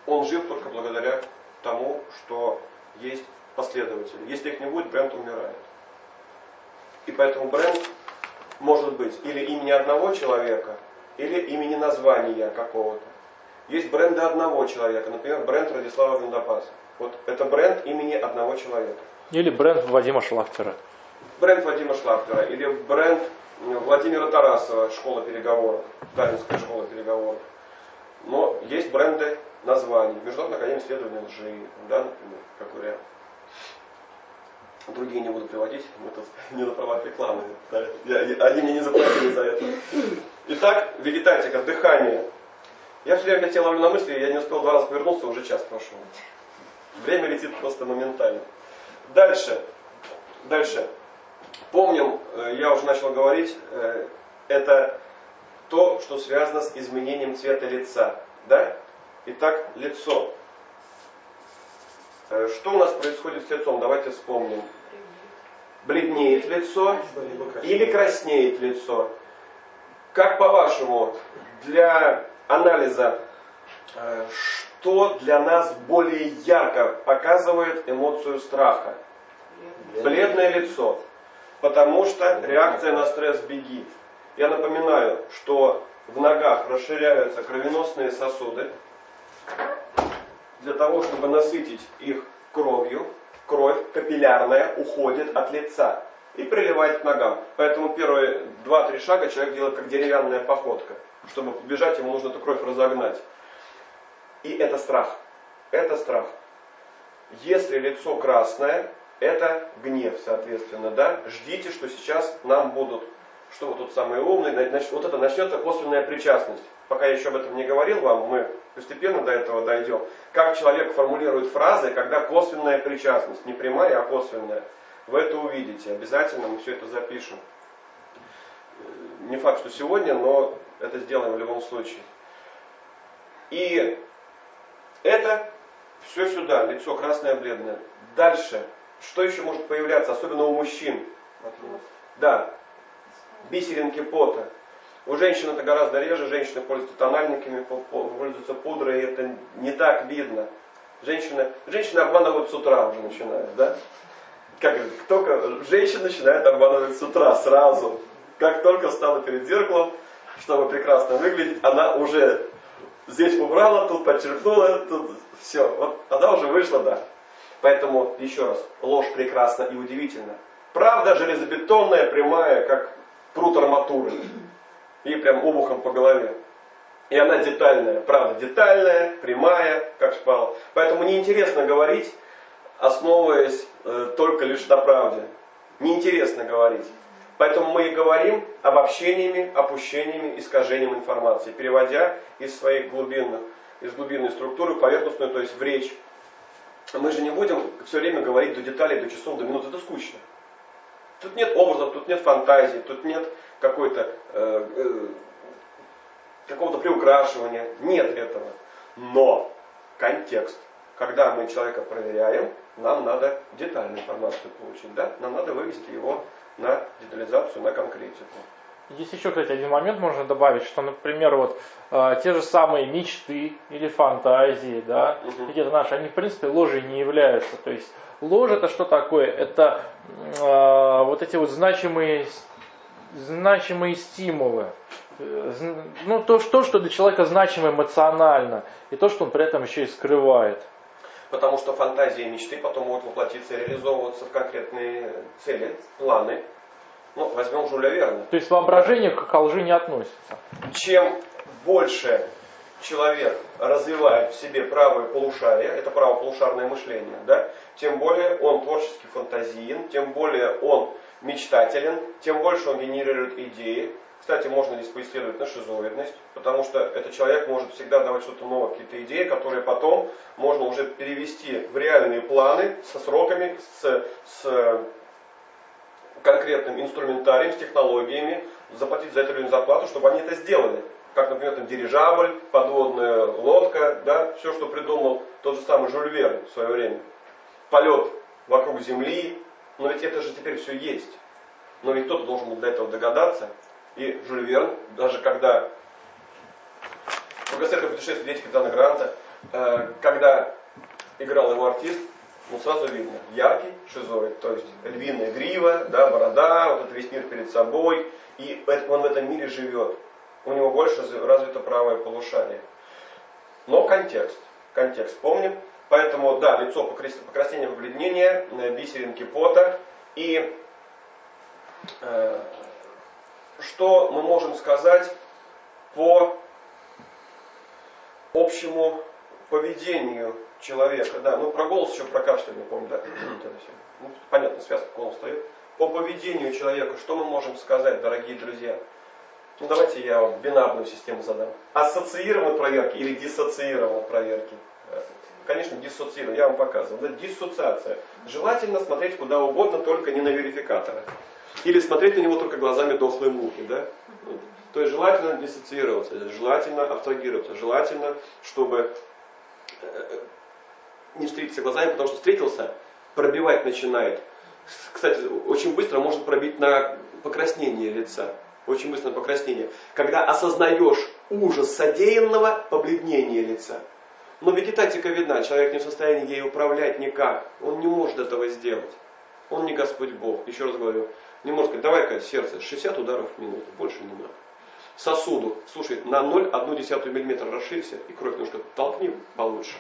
он жив только благодаря тому, что есть последователи. Если их не будет, бренд умирает. И поэтому бренд может быть или имени одного человека, или имени названия какого-то. Есть бренды одного человека, например, бренд Радислава Гандапаса. Вот это бренд имени одного человека. Или бренд Вадима Шлахтера. Бренд Вадима Шлахтера. Или бренд Владимира Тарасова, школа переговоров, Даринская школа переговоров. Но есть бренды названий. Международная академия исследований лжи, да, например, как вариант. Другие не буду приводить, это не на правах рекламы. Они мне не заплатили за это. Итак, вегетатика, дыхание. Я все время летел на мысли, я не успел два раза повернуться, уже час прошел. Время летит просто моментально. Дальше. Дальше. Помним, э, я уже начал говорить, э, это то, что связано с изменением цвета лица. Да? Итак, лицо. Э, что у нас происходит с лицом? Давайте вспомним. Бледнеет лицо или краснеет лицо? Как по-вашему, для анализа, что для нас более ярко показывает эмоцию страха? Бледное лицо. Потому что реакция на стресс беги. Я напоминаю, что в ногах расширяются кровеносные сосуды для того, чтобы насытить их кровью, кровь капиллярная уходит от лица и приливает к ногам. Поэтому первые два-три шага человек делает как деревянная походка. Чтобы бежать, ему нужно эту кровь разогнать. И это страх. Это страх. Если лицо красное, это гнев, соответственно, да? Ждите, что сейчас нам будут, что вы тут самые умные, значит, вот это начнется косвенная причастность. Пока я еще об этом не говорил вам, мы постепенно до этого дойдем. Как человек формулирует фразы, когда косвенная причастность, не прямая, а косвенная. Вы это увидите, обязательно мы все это запишем. Не факт, что сегодня, но это сделаем в любом случае. И это все сюда, лицо красное, бледное. Дальше, что еще может появляться, особенно у мужчин? Да, бисеринки пота. У женщин это гораздо реже, женщины пользуются тональниками, пользуются пудрой, и это не так видно. Женщины, женщины обманывают с утра уже начинают, да? Как только женщина начинает обманывать с утра сразу. Как только встала перед зеркалом, чтобы прекрасно выглядеть, она уже здесь убрала, тут подчеркнула, тут все. Вот она уже вышла, да. Поэтому, еще раз, ложь прекрасна и удивительна. Правда железобетонная, прямая, как прут арматуры. И прям обухом по голове. И она детальная, правда детальная, прямая, как шпала. Поэтому неинтересно говорить, основываясь э, только лишь на правде. Неинтересно говорить. Поэтому мы и говорим обобщениями, опущениями, искажением информации, переводя из своих глубинных, из глубинной структуры поверхностную, то есть в речь. Мы же не будем все время говорить до деталей, до часов, до минут, это скучно. Тут нет образов, тут нет фантазии, тут нет какой-то э, э, какого-то приукрашивания. Нет этого. Но контекст. Когда мы человека проверяем, нам надо детальную информацию получить. Да? Нам надо вывести его на детализацию, на конкретику. Здесь еще, кстати, один момент можно добавить, что, например, вот э, те же самые мечты или фантазии, да, Мгм. какие-то наши, они, в принципе, ложью не являются. То есть ложь это что такое? Это э, вот эти вот значимые, значимые стимулы. Э, Ну, то, что для человека значимо эмоционально, и то, что он при этом еще и скрывает. Потому что фантазии и мечты потом могут воплотиться и реализовываться в конкретные цели, планы. Ну, возьмем Жюля Верна. То есть воображение к лжи не относится. Чем больше человек развивает в себе правое полушарие, это правополушарное мышление, да, тем более он творчески фантазиен, тем более он мечтателен, тем больше он генерирует идеи. Кстати, можно здесь поисследовать на шизоидность, потому что этот человек может всегда давать что-то новое, какие-то идеи, которые потом можно уже перевести в реальные планы со сроками, с, с конкретным инструментарием, с технологиями, заплатить за это людям зарплату, чтобы они это сделали. Как, например, там, дирижабль, подводная лодка, да, все, что придумал тот же самый Жюль Верн в свое время. Полет вокруг Земли, но ведь это же теперь все есть. Но ведь кто-то должен был до этого догадаться. И Жюль Верн, даже когда «Кругосветное путешествие дети капитана Гранта», э, когда играл его артист, ну сразу видно, яркий шизоид, то есть львиная грива, да, борода, вот это весь мир перед собой, и он в этом мире живет. У него больше развито правое полушарие. Но контекст, контекст помним. Поэтому, да, лицо покрас- покраснение, побледнение, э, бисеринки пота. И э, что мы можем сказать по общему поведению человека. Да, ну про голос еще про кашляние, помню, да? Ну, понятно, связка голос стоит. По поведению человека, что мы можем сказать, дорогие друзья? Ну давайте я вам бинарную систему задам. Ассоциированной проверки или диссоциированной проверки? Э, Конечно, диссоциированной, я вам показывал. Да, диссоциация. Желательно смотреть куда угодно, только не на верификатора. Или смотреть на него только глазами дохлой мухи, да? То есть желательно диссоциироваться, желательно абстрагироваться, желательно, чтобы э, не встретиться глазами, потому что встретился, пробивать начинает. Кстати, очень быстро может пробить на покраснение лица. Очень быстро на покраснение. Когда осознаешь ужас содеянного, побледнение лица. Но вегетатика видна, человек не в состоянии ей управлять никак. Он не может этого сделать. Он не Господь Бог. Еще раз говорю, не может сказать, давай-ка сердце, 60 ударов в минуту, больше не надо. Сосуду, слушай, на 0,1 мм расширься и кровь немножко толкни получше.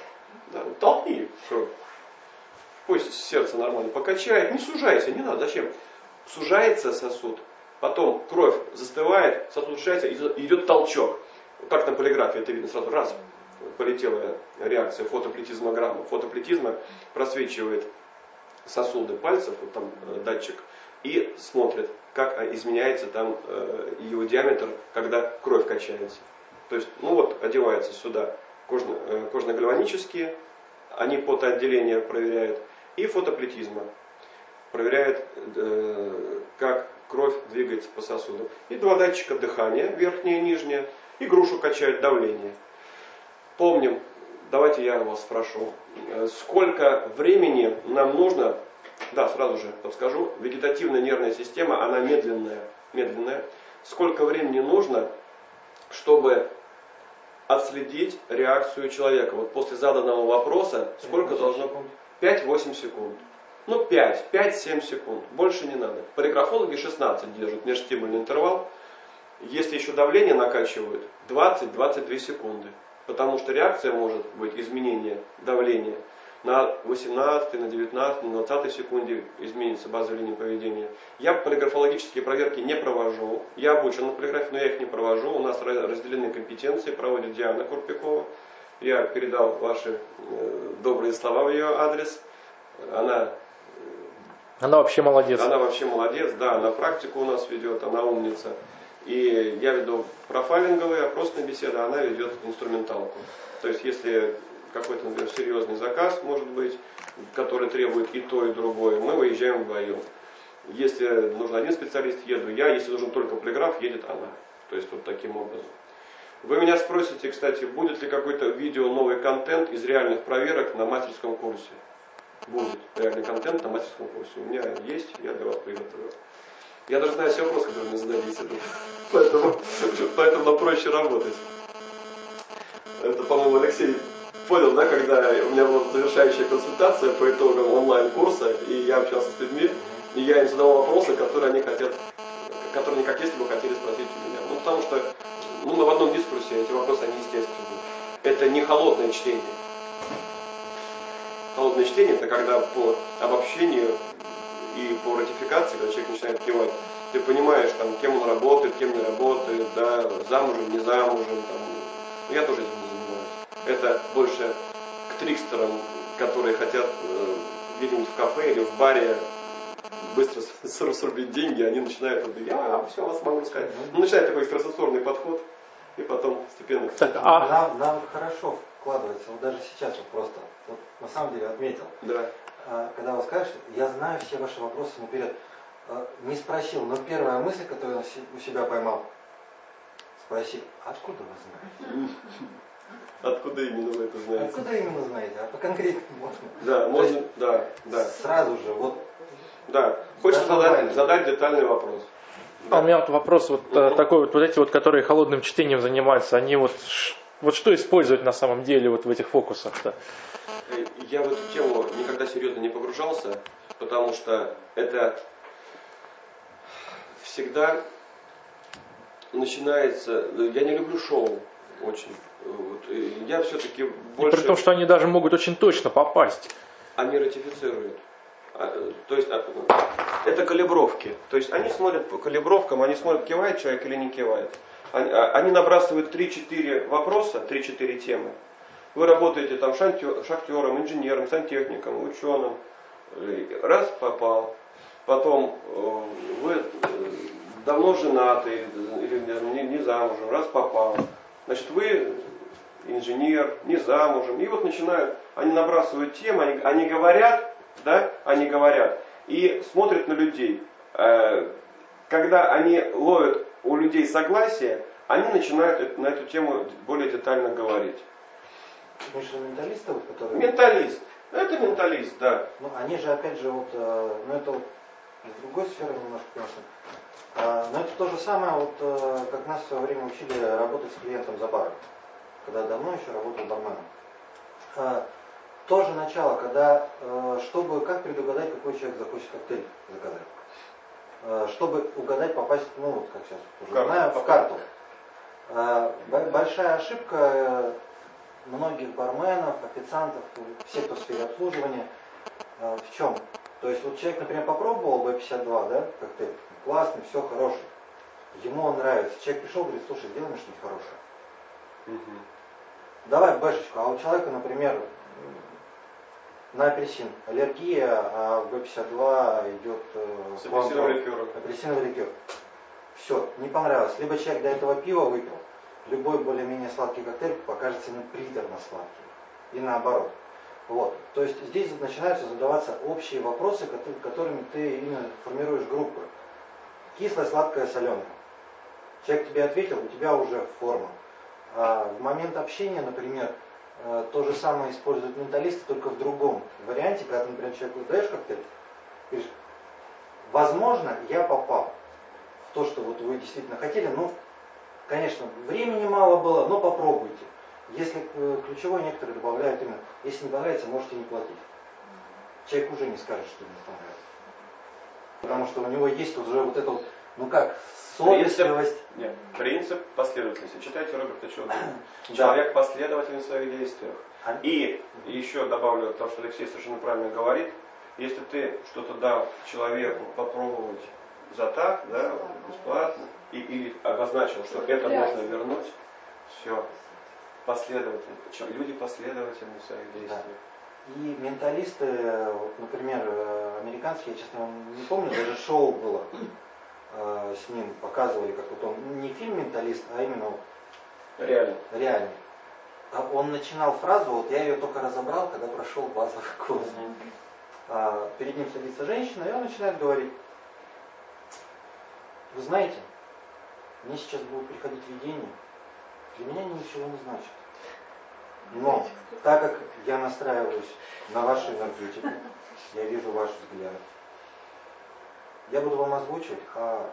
Да, ну, толкни кровь. пусть сердце нормально покачает, не сужайся, не надо, зачем? Сужается сосуд, потом кровь застывает, сосуд сужается, и идет толчок. Как на полиграфе это видно сразу, раз, полетела реакция фотоплетизмограмма. Фотоплетизма просвечивает сосуды пальцев, вот там э, датчик, и смотрит, как э, изменяется там э, его диаметр, когда кровь качается. То есть, ну вот, одевается сюда кожно, кожно-гальванические, они потоотделение проверяют, и фотоплетизма проверяет, как кровь двигается по сосудам. И два датчика дыхания, верхнее и нижнее, и грушу качают давление. Помним, давайте я вас спрошу, э, сколько времени нам нужно, да, сразу же подскажу, вегетативная нервная система, она медленная, медленная, сколько времени нужно, чтобы отследить реакцию человека. Вот после заданного вопроса, сколько должно... 5-8 секунд. Ну, 5, 5-7 секунд. Больше не надо. Полиграфологи 16 держат межстимульный интервал. Если еще давление накачивают, 20-22 секунды. Потому что реакция может быть изменение давления на 18, на 19, на 20 секунде изменится базовая линия поведения. Я полиграфологические проверки не провожу. Я обучен на полиграфии, но я их не провожу. У нас разделены компетенции, проводит Диана Курпикова. Я передал ваши э, добрые слова в ее адрес. Она э, она вообще молодец. Она вообще молодец, да, она практику у нас ведет, она умница. И я веду профайлинговые, опросные беседы, а она ведет инструменталку. То есть если какой-то, например, серьезный заказ, может быть, который требует и то, и другое, мы выезжаем вдвоем. Если нужен один специалист, еду я, если нужен только полиграф, едет она. То есть вот таким образом. Вы меня спросите, кстати, будет ли какой-то видео новый контент из реальных проверок на мастерском курсе? Будет реальный контент на мастерском курсе. У меня есть, я для вас приготовил. Я даже знаю все вопросы, которые мне зададите. Поэтому, поэтому нам проще работать. Это, по-моему, Алексей понял, да, когда у меня была завершающая консультация по итогам онлайн-курса, и я общался с людьми, и я им задавал вопросы, которые они хотят, которые они как если бы хотели спросить у меня. Ну, потому что ну, в одном дискурсе, эти вопросы, они естественны. Это не холодное чтение. Холодное чтение – это когда по обобщению и по ратификации, когда человек начинает кивать, ты понимаешь, там, кем он работает, кем не работает, да, замужем, не замужем, там. Ну, я тоже этим не. Это больше к трикстерам, которые хотят э, где-нибудь в кафе или в баре быстро срубить деньги, они начинают, я все вас могу сказать. Ну, начинает такой экстрасенсорный подход, и потом постепенно... Так, а... нам, нам хорошо вкладывается, вот даже сейчас вот просто, вот на самом деле отметил. Да. А, когда вы скажете, я знаю все ваши вопросы наперед. А, не спросил, но первая мысль, которую я у себя поймал, спросил, откуда вы знаете? Откуда именно вы это знаете? Откуда именно знаете? А по конкретному можно? Да, можно, есть, да, да. Сразу же, вот. Да. Хочешь задать, задать детальный вопрос? Да. А у меня вот вопрос вот угу. такой вот, вот эти вот, которые холодным чтением занимаются, они вот, вот что используют на самом деле вот в этих фокусах-то? Я в эту тему никогда серьезно не погружался, потому что это всегда начинается... Я не люблю шоу очень. Вот. Я все-таки больше... И при том, что они даже могут очень точно попасть. Они ратифицируют. А, то есть а, это калибровки. То есть они смотрят по калибровкам, они смотрят, кивает человек или не кивает. Они, а, они набрасывают 3-4 вопроса, 3-4 темы. Вы работаете там шахтером, инженером, сантехником, ученым. Раз попал. Потом э, вы э, давно женаты или не, не замужем, раз попал. Значит, вы инженер, не замужем. И вот начинают, они набрасывают темы, они, они говорят, да, они говорят, и смотрят на людей. Э, когда они ловят у людей согласие, они начинают на эту тему более детально говорить. Конечно, менталисты, вот, которые... Менталист. Это менталист, да. Ну, они же, опять же, вот, э, ну, это вот из другой сферы немножко, конечно. А, но это то же самое, вот, э, как нас в свое время учили работать с клиентом за баром. Когда давно еще работал барменом. А, то же начало, когда, э, чтобы, как предугадать, какой человек захочет коктейль заказать. Чтобы угадать, попасть, ну, вот как сейчас уже карту. знаю, в карту. Большая ошибка многих барменов, официантов, всех, кто в сфере обслуживания, в чем? То есть вот человек, например, попробовал B52, да, коктейль, классный, все хороший. Ему он нравится. Человек пришел, говорит, слушай, сделай мне что-нибудь хорошее. Давай бэшечку. А у человека, например, на апельсин аллергия, а в B52 идет э, про- ликером. апельсиновый ликер. Все, не понравилось. Либо человек до этого пива выпил, любой более-менее сладкий коктейль покажется ему приторно сладким. И наоборот. Вот. То есть здесь начинаются задаваться общие вопросы, кото- которыми ты именно формируешь группы. Кислое, сладкое, соленое. Человек тебе ответил, у тебя уже форма. А в момент общения, например, э, то же самое используют менталисты, только в другом варианте, когда ты, например, человеку даешь коктейль, говоришь, возможно, я попал в то, что вот вы действительно хотели, ну, конечно, времени мало было, но попробуйте. Если э, ключевой некоторые добавляют именно, если не понравится, можете не платить. Человек уже не скажет, что ему понравилось. Потому что у него есть уже вот это вот, ну как, совестливость. Нет. Принцип последовательности. Читайте Роберта Чудо. Да. Человек последовательный в своих действиях. А- И еще добавлю то, что Алексей совершенно правильно говорит. Если ты что-то дал человеку попробовать за так, да, бесплатно, и, или обозначил, что это можно вернуть, все, последовательно. Люди последовательны в своих действиях. И менталисты, вот, например, э, американские, я честно не помню, даже шоу было э, с ним, показывали, как вот он, не фильм «Менталист», а именно вот Реально. реальный. А Он начинал фразу, вот я ее только разобрал, когда прошел базовый курс. А, перед ним садится женщина, и он начинает говорить, вы знаете, мне сейчас будут приходить видения, для меня они ничего не значат. Но так как я настраиваюсь на вашу энергетику, я вижу ваш взгляд, я буду вам озвучивать, а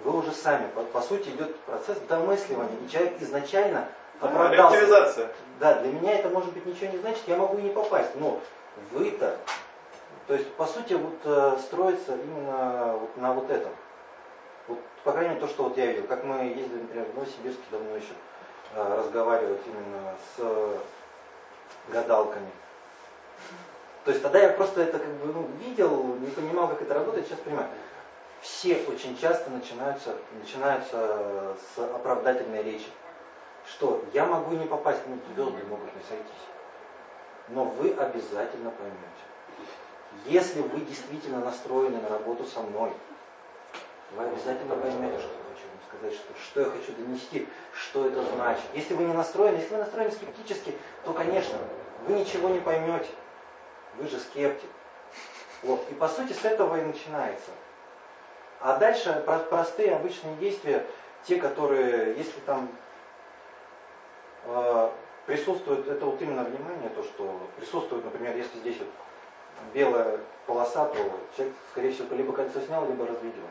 вы уже сами, по, по сути, идет процесс домысливания, и человек изначально оправдался. Релятивизация. Да, для меня это может быть ничего не значит, я могу и не попасть, но вы-то, то есть по сути вот э, строится именно вот на вот этом. Вот, по крайней мере, то, что вот я видел, как мы ездили, например, в Новосибирске давно еще э, разговаривать именно с э, гадалками. То есть тогда я просто это как бы ну, видел, не понимал, как это работает, сейчас понимаю. Все очень часто начинаются, начинаются с оправдательной речи что я могу не попасть, ну звезды могут не сойтись. Но вы обязательно поймете. Если вы действительно настроены на работу со мной, вы обязательно поймете, что я хочу вам сказать, что, что я хочу донести, что это значит. Если вы не настроены, если вы настроены скептически, то, конечно, вы ничего не поймете. Вы же скептик. Вот. И по сути с этого и начинается. А дальше про- простые обычные действия, те, которые, если там э, присутствует, это вот именно внимание, то, что присутствует, например, если здесь вот белая полоса, то человек, скорее всего, либо кольцо снял, либо развидел.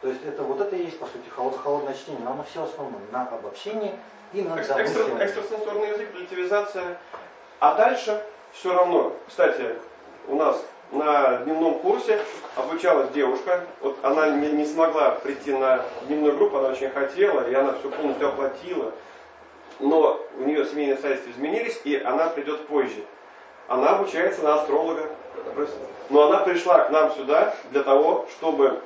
То есть это вот это и есть, по сути, холод, холодное чтение, но оно все основано на обобщении и на домысливании. Экстрасенсорный язык, релятивизация. А дальше все равно. Кстати, у нас на дневном курсе обучалась девушка. Вот она не, смогла прийти на дневную группу, она очень хотела, и она все полностью оплатила. Но у нее семейные обстоятельства изменились, и она придет позже. Она обучается на астролога. Но она пришла к нам сюда для того, чтобы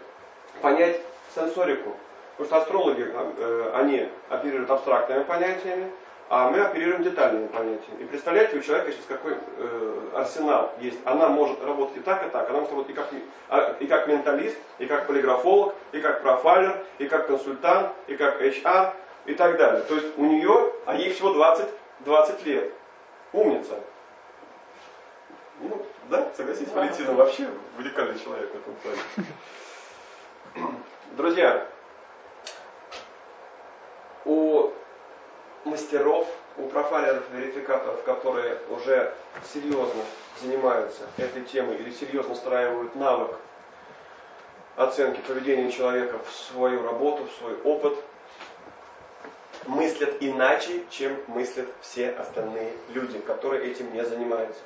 понять сенсорику. Потому что астрологи, э, они оперируют абстрактными понятиями, а мы оперируем детальными понятиями. И представляете, у человека сейчас какой э, арсенал есть. Она может работать и так, и так. Она может работать и как, а, и как менталист, и как полиграфолог, и как профайлер, и как консультант, и как HR, и так далее. То есть у нее, а ей всего 20, 20 лет. Умница. Ну, да, согласитесь, Валентина вообще уникальный человек в этом плане. Друзья, у мастеров, у профайлеров, верификаторов, которые уже серьезно занимаются этой темой или серьезно настраивают навык оценки поведения человека в свою работу, в свой опыт, мыслят иначе, чем мыслят все остальные люди, которые этим не занимаются.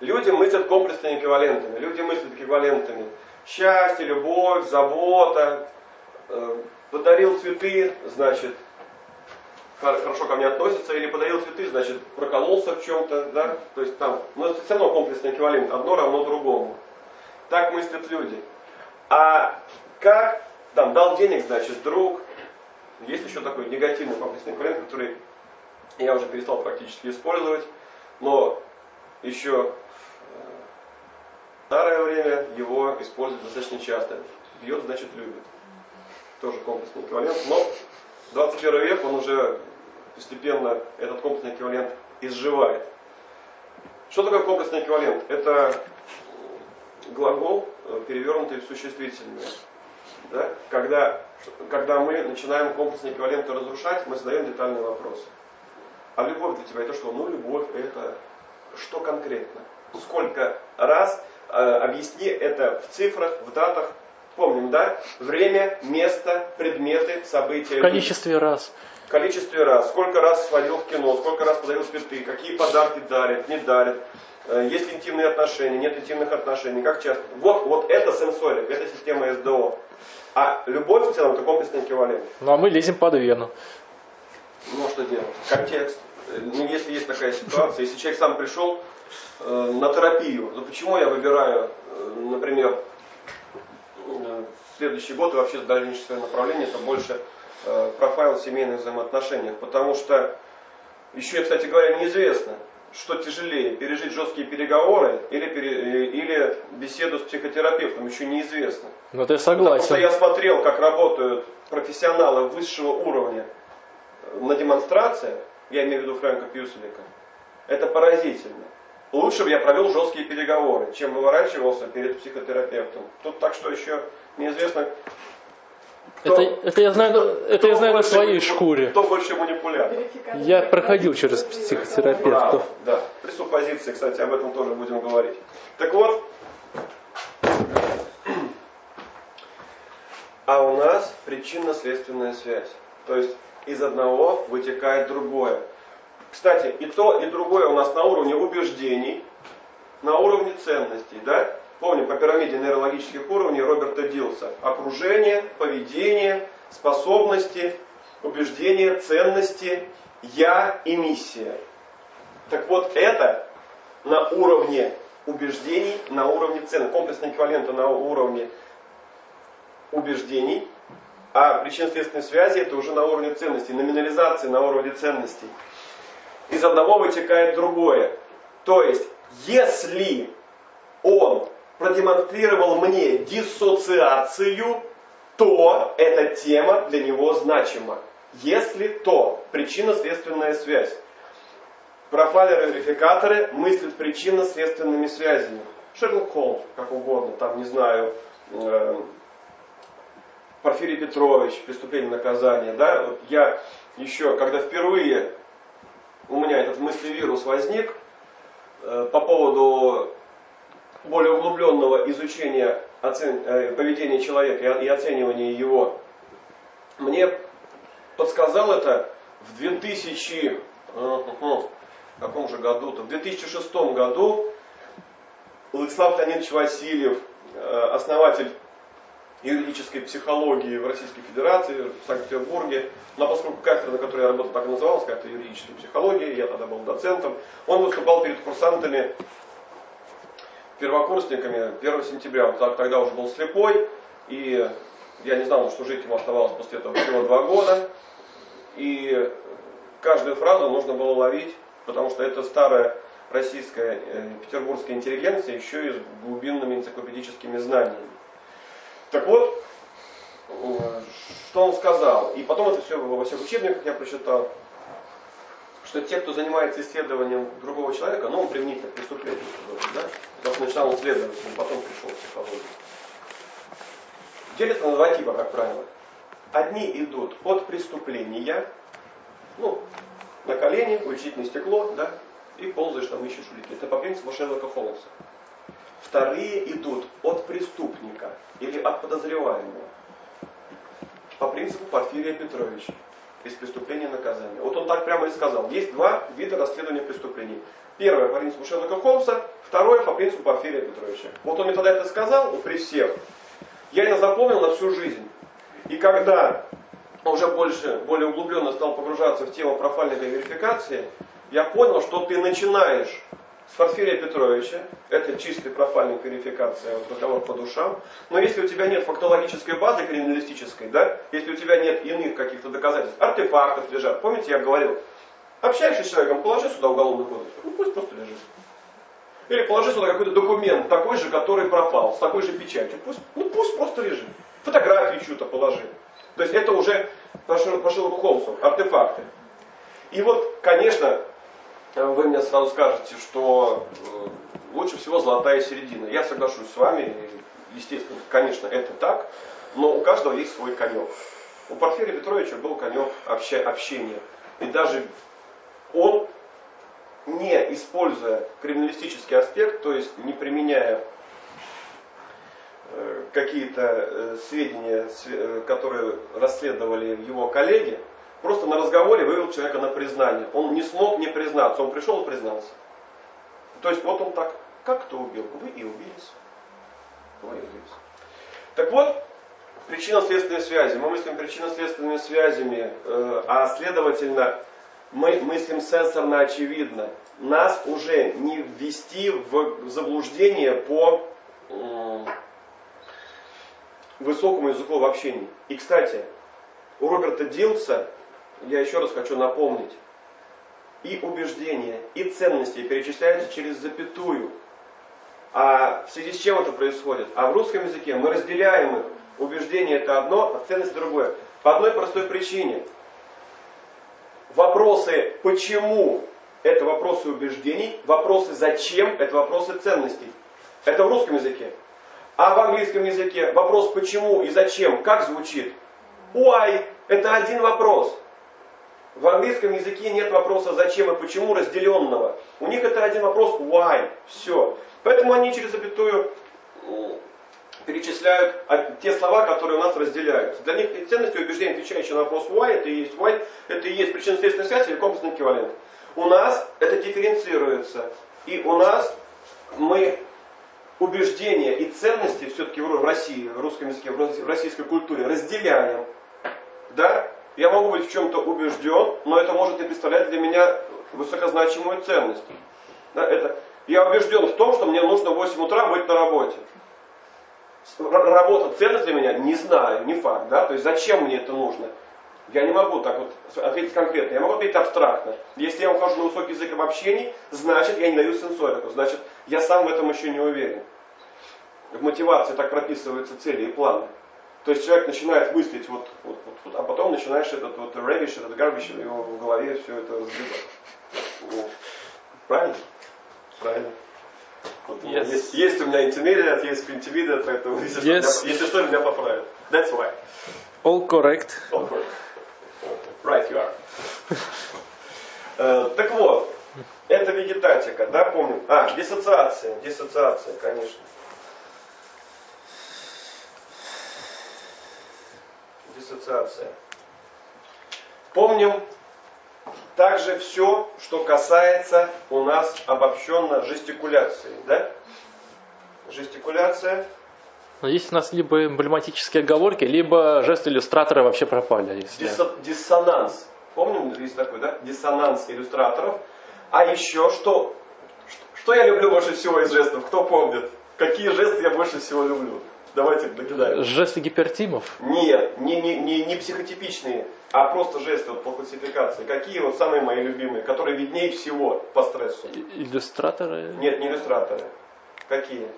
Люди мыслят комплексными эквивалентами, люди мыслят эквивалентами счастье, любовь, забота, э, подарил цветы, значит, хорошо ко мне относится, или подарил цветы, значит, прокололся в чем-то, да, то есть там, но это все равно комплексный эквивалент, одно равно другому. Так мыслят люди. А как, там, дал денег, значит, друг, есть еще такой негативный комплексный эквивалент, который я уже перестал практически использовать, но еще в старое время его используют достаточно часто. Бьет, значит, любит. Тоже комплексный эквивалент, но 21 век, он уже постепенно этот комплексный эквивалент изживает. Что такое комплексный эквивалент? Это глагол, э, перевернутый в существительное. Да? Когда, когда мы начинаем комплексный эквивалент разрушать, мы задаем детальные вопросы. А любовь для тебя это что? Ну, любовь это что конкретно? Сколько раз? Э, объясни это в цифрах, в датах, Помним, да? Время, место, предметы, события. В количестве раз. В количестве раз. Сколько раз сводил в кино, сколько раз подарил цветы, какие подарки дарит, не дарит. Э, есть ли интимные отношения, нет интимных отношений, как часто. Вот, вот это сенсорик, это система СДО. А любовь в целом это комплексный эквивалент. Ну а мы лезем под вену. Ну а что делать? Контекст. Э, ну если есть такая ситуация, если человек сам пришел э, на терапию, ну почему я выбираю, э, например, следующий год и вообще дальнейшее направление это больше э, профайл в семейных взаимоотношениях. Потому что еще, кстати говоря, неизвестно, что тяжелее, пережить жесткие переговоры или, пере, или беседу с психотерапевтом, еще неизвестно. Ну ты согласен. Потому что я смотрел, как работают профессионалы высшего уровня на демонстрациях, я имею в виду Фрэнка Пьюселика, это поразительно. Лучше бы я провел жесткие переговоры, чем выворачивался перед психотерапевтом. Тут так что еще неизвестно. Кто, это, это я знаю, это я знаю на своей шкуре. Кто больше манипулятор? Я проходил через психотерапевтов. Да, да. Пресуппозиции, кстати, об этом тоже будем говорить. Так вот, а у нас причинно-следственная связь. То есть из одного вытекает другое. Кстати, и то, и другое у нас на уровне убеждений, на уровне ценностей. Да? Помним по пирамиде нейрологических уровней Роберта Дилса. Окружение, поведение, способности, убеждения, ценности, я и миссия. Так вот это на уровне убеждений, на уровне ценностей, комплексные эквиваленты на уровне убеждений, а причинно-следственной связи это уже на уровне ценностей, номинализации на уровне ценностей из одного вытекает другое. То есть, если он продемонстрировал мне диссоциацию, то эта тема для него значима. Если то, причинно-следственная связь. Профайлеры-верификаторы мыслят причинно-следственными связями. Шерлок Холмс, как угодно, там, не знаю, э, Порфирий Петрович, преступление наказания. Да? Я еще, когда впервые у меня этот мыслевирус возник э, по поводу более углубленного изучения оцен... Э, поведения человека и оценивания его. Мне подсказал это в 2000, э, в каком же году-то, в 2006 году Владислав Леонидович Васильев, основатель юридической психологии в Российской Федерации, в Санкт-Петербурге. Но поскольку кафедра, на которой я работал, так и называлась, кафедра юридической психологии, я тогда был доцентом, он выступал перед курсантами, первокурсниками 1 сентября. Он тогда уже был слепой, и я не знал, что жить ему оставалось после этого всего два года. И каждую фразу нужно было ловить, потому что это старая российская э, петербургская интеллигенция еще и с глубинными энциклопедическими знаниями. Так вот, что он сказал. И потом это все во всех учебниках я прочитал, что те, кто занимается исследованием другого человека, ну, он применительно к преступлению, да? Потому что сначала он следователь, потом пришел в психологию. Делятся на два типа, как правило. Одни идут от преступления, ну, на колени, увеличительное стекло, да, и ползаешь там, ищешь улики. Это по принципу Шерлока Холмса. Вторые идут от преступника или от подозреваемого. По принципу Порфирия Петровича из преступления наказания. Вот он так прямо и сказал. Есть два вида расследования преступлений. Первое по принципу Шерлока Холмса, второе по принципу Порфирия Петровича. Вот он мне тогда это сказал, при всех. Я это запомнил на всю жизнь. И когда уже больше, более углубленно стал погружаться в тему профайлинга верификации, я понял, что ты начинаешь с Порфирия Петровича, это чистый профайлинг верификация, вот разговор по душам, но если у тебя нет фактологической базы криминалистической, да, если у тебя нет иных каких-то доказательств, артефактов лежат, помните, я говорил, общаешься с человеком, положи сюда уголовный кодекс, ну пусть просто лежит. Или положи сюда какой-то документ, такой же, который пропал, с такой же печатью. Пусть, ну пусть просто лежит. Фотографию чью-то положи. То есть это уже по Шерлоку Холмсу, артефакты. И вот, конечно, вы мне сразу скажете, что э, лучше всего золотая середина. Я соглашусь с вами, естественно, конечно, это так, но у каждого есть свой конек. У Порфирия Петровича был конек общения. И даже он не используя криминалистический аспект, то есть не применяя э, какие-то э, сведения, э, которые расследовали его коллеги, просто на разговоре вывел человека на признание. Он не смог не признаться, он пришел и признался. То есть вот он так, как кто убил? Вы и убились. Вы и убились. Так вот, причинно-следственные связи. Мы мыслим причинно-следственными связями, а следовательно мы мыслим сенсорно очевидно. Нас уже не ввести в заблуждение по высокому языку в общении. И, кстати, у Роберта Дилса, я еще раз хочу напомнить, и убеждения, и ценности перечисляются через запятую. А в связи с чем это происходит? А в русском языке мы разделяем их. Убеждение это одно, а ценность другое. По одной простой причине – Вопросы «почему» – это вопросы убеждений, вопросы «зачем» – это вопросы ценностей. Это в русском языке. А в английском языке вопрос «почему» и «зачем» как звучит? Why – это один вопрос. В английском языке нет вопроса «зачем» и «почему» разделенного. У них это один вопрос «why». Все. Поэтому они через запятую перечисляют те слова, которые у нас разделяются. Для них ценности убеждения, отвечающие на вопрос why, это и есть why, это и есть причинно-следственная связь или комплексный эквивалент. У нас это дифференцируется. И у нас мы убеждения и ценности все-таки в России, в русском языке, в российской культуре разделяем. Да? Я могу быть в чем-то убежден, но это может не представлять для меня высокозначимую ценность. Да? Это, я убежден в том, что мне нужно в 8 утра быть на работе работа ценность для меня, не знаю, не факт, да, то есть зачем мне это нужно. Я не могу так вот ответить конкретно, я могу ответить абстрактно. Если я ухожу на высокий язык в общении, значит я не даю сенсорику, значит я сам в этом еще не уверен. В мотивации так прописываются цели и планы. То есть человек начинает мыслить вот, вот, вот, вот а потом начинаешь этот вот ревиш, этот гарбиш, его в голове все это разбивать. Правильно? Правильно. Yes. Есть, есть у меня intermediate, есть intermediate, поэтому если, yes. что, меня, если что, меня поправят. That's why. All correct. All correct. Right you are. uh, так вот, это вегетатика, да, помним? А, диссоциация, диссоциация, конечно. Диссоциация. Помним также все, что касается у нас обобщенно жестикуляции. Да? Жестикуляция. Но есть у нас либо эмблематические оговорки, либо жесты иллюстратора вообще пропали. Если... Диссо- диссонанс. Помним, есть такой, да? Диссонанс иллюстраторов. А еще что? Что я люблю больше всего из жестов? Кто помнит? Какие жесты я больше всего люблю? Давайте догадаем. Жесты гипертимов? Нет, не, не, не, не психотипичные, а просто жесты вот по классификации. Какие вот самые мои любимые, которые виднее всего по стрессу? Иллюстраторы? Нет, не иллюстраторы. Какие?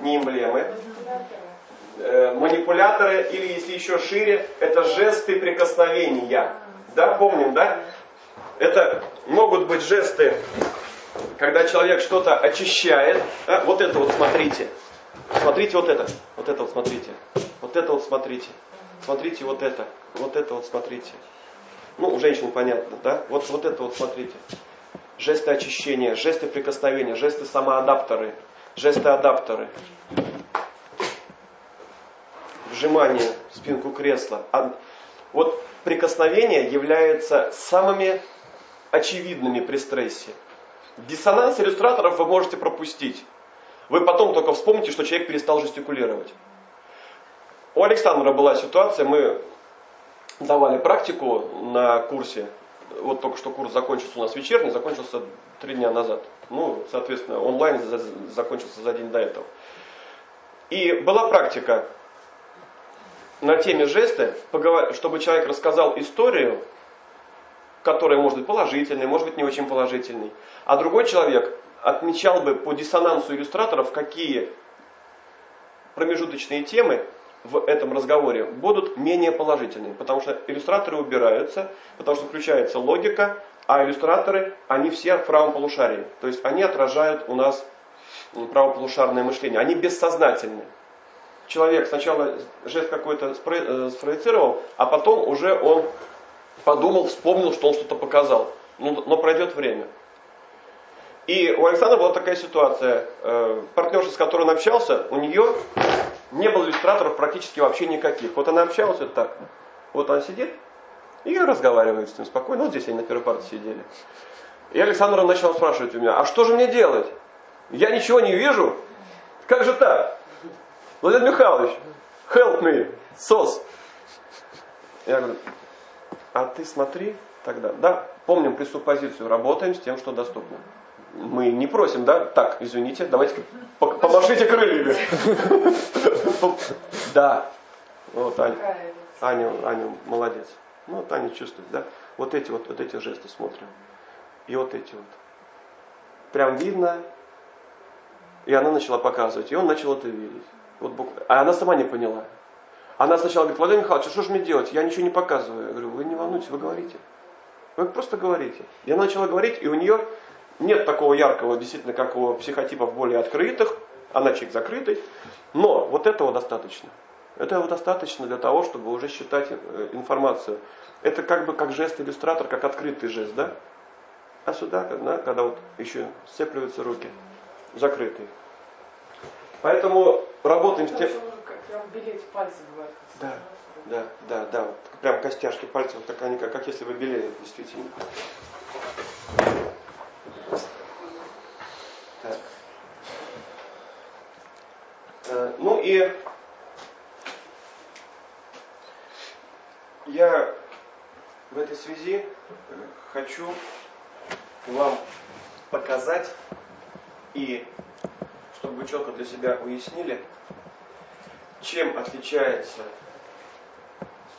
Не эмблемы. Э, манипуляторы или, если еще шире, это жесты прикосновения. Да, помним, да? Это могут быть жесты, когда человек что-то очищает. Да? Вот это вот смотрите. Смотрите вот это, вот это вот смотрите, вот это вот смотрите, смотрите вот это, вот это вот смотрите. Ну, у женщин понятно, да? Вот, вот это вот смотрите. Жесты очищения, жесты прикосновения, жесты самоадаптеры, жесты адаптеры. Вжимание в спинку кресла. Вот прикосновения являются самыми очевидными при стрессе. Диссонанс иллюстраторов вы можете пропустить. Вы потом только вспомните, что человек перестал жестикулировать. У Александра была ситуация, мы давали практику на курсе. Вот только что курс закончился у нас вечерний, закончился три дня назад. Ну, соответственно, онлайн закончился за день до этого. И была практика на теме жесты, чтобы человек рассказал историю, которая может быть положительной, может быть не очень положительной, а другой человек отмечал бы по диссонансу иллюстраторов, какие промежуточные темы в этом разговоре будут менее положительными, потому что иллюстраторы убираются, потому что включается логика, а иллюстраторы, они все в правом полушарии. То есть они отражают у нас правополушарное мышление. Они бессознательны. Человек сначала жест какой-то э, спроецировал, а потом уже он подумал, вспомнил, что он что-то показал. Но, но пройдет время. И у Александра была такая ситуация. Э, партнерша, с которой он общался, у нее не было иллюстраторов практически вообще никаких. Вот она общалась вот так. Вот она сидит и разговаривает с ним спокойно. Вот здесь они на первой парте сидели. И Александр начал спрашивать у меня, а что же мне делать? Я ничего не вижу. Как же так? Владимир Михайлович, help me, сос. Я говорю, а ты смотри тогда. Да, помним пресуппозицию, работаем с тем, что доступно мы не просим, да, так, извините, давайте помашите крыльями. Да. Вот Аня, Аня, Аня молодец. Ну, вот Аня чувствует, да. Вот эти вот, вот эти жесты смотрим. И вот эти вот. Прям видно. И она начала показывать. И он начал это видеть. Вот. А она сама не поняла. Она сначала говорит, Владимир Михайлович, а что же мне делать? Я ничего не показываю. Я говорю, вы не волнуйтесь, вы говорите. Вы просто говорите. Я начала говорить, и у нее нет такого яркого, действительно, как у психотипов более открытых, человек закрытый, но вот этого достаточно. Этого достаточно для того, чтобы уже считать э, информацию. Это как бы как жест иллюстратор, как открытый жест, да? А сюда, да, когда вот еще сцепливаются руки, закрытые. Поэтому работаем с тем... Прям белеть пальцы бывает. Да, да, да, да. Вот, прям костяшки пальцев, так они как, как если бы белеют, действительно. Ну и я в этой связи э, хочу вам показать и чтобы вы четко для себя уяснили, чем отличается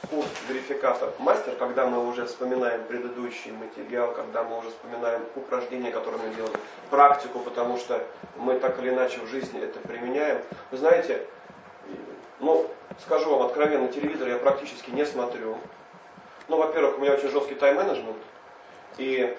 курс верификатор мастер, когда мы уже вспоминаем предыдущий материал, когда мы уже вспоминаем упражнения, которые мы делаем, практику, потому что мы так или иначе в жизни это применяем. Вы знаете, ну, скажу вам откровенно, телевизор я практически не смотрю. Ну, во-первых, у меня очень жесткий тайм-менеджмент, и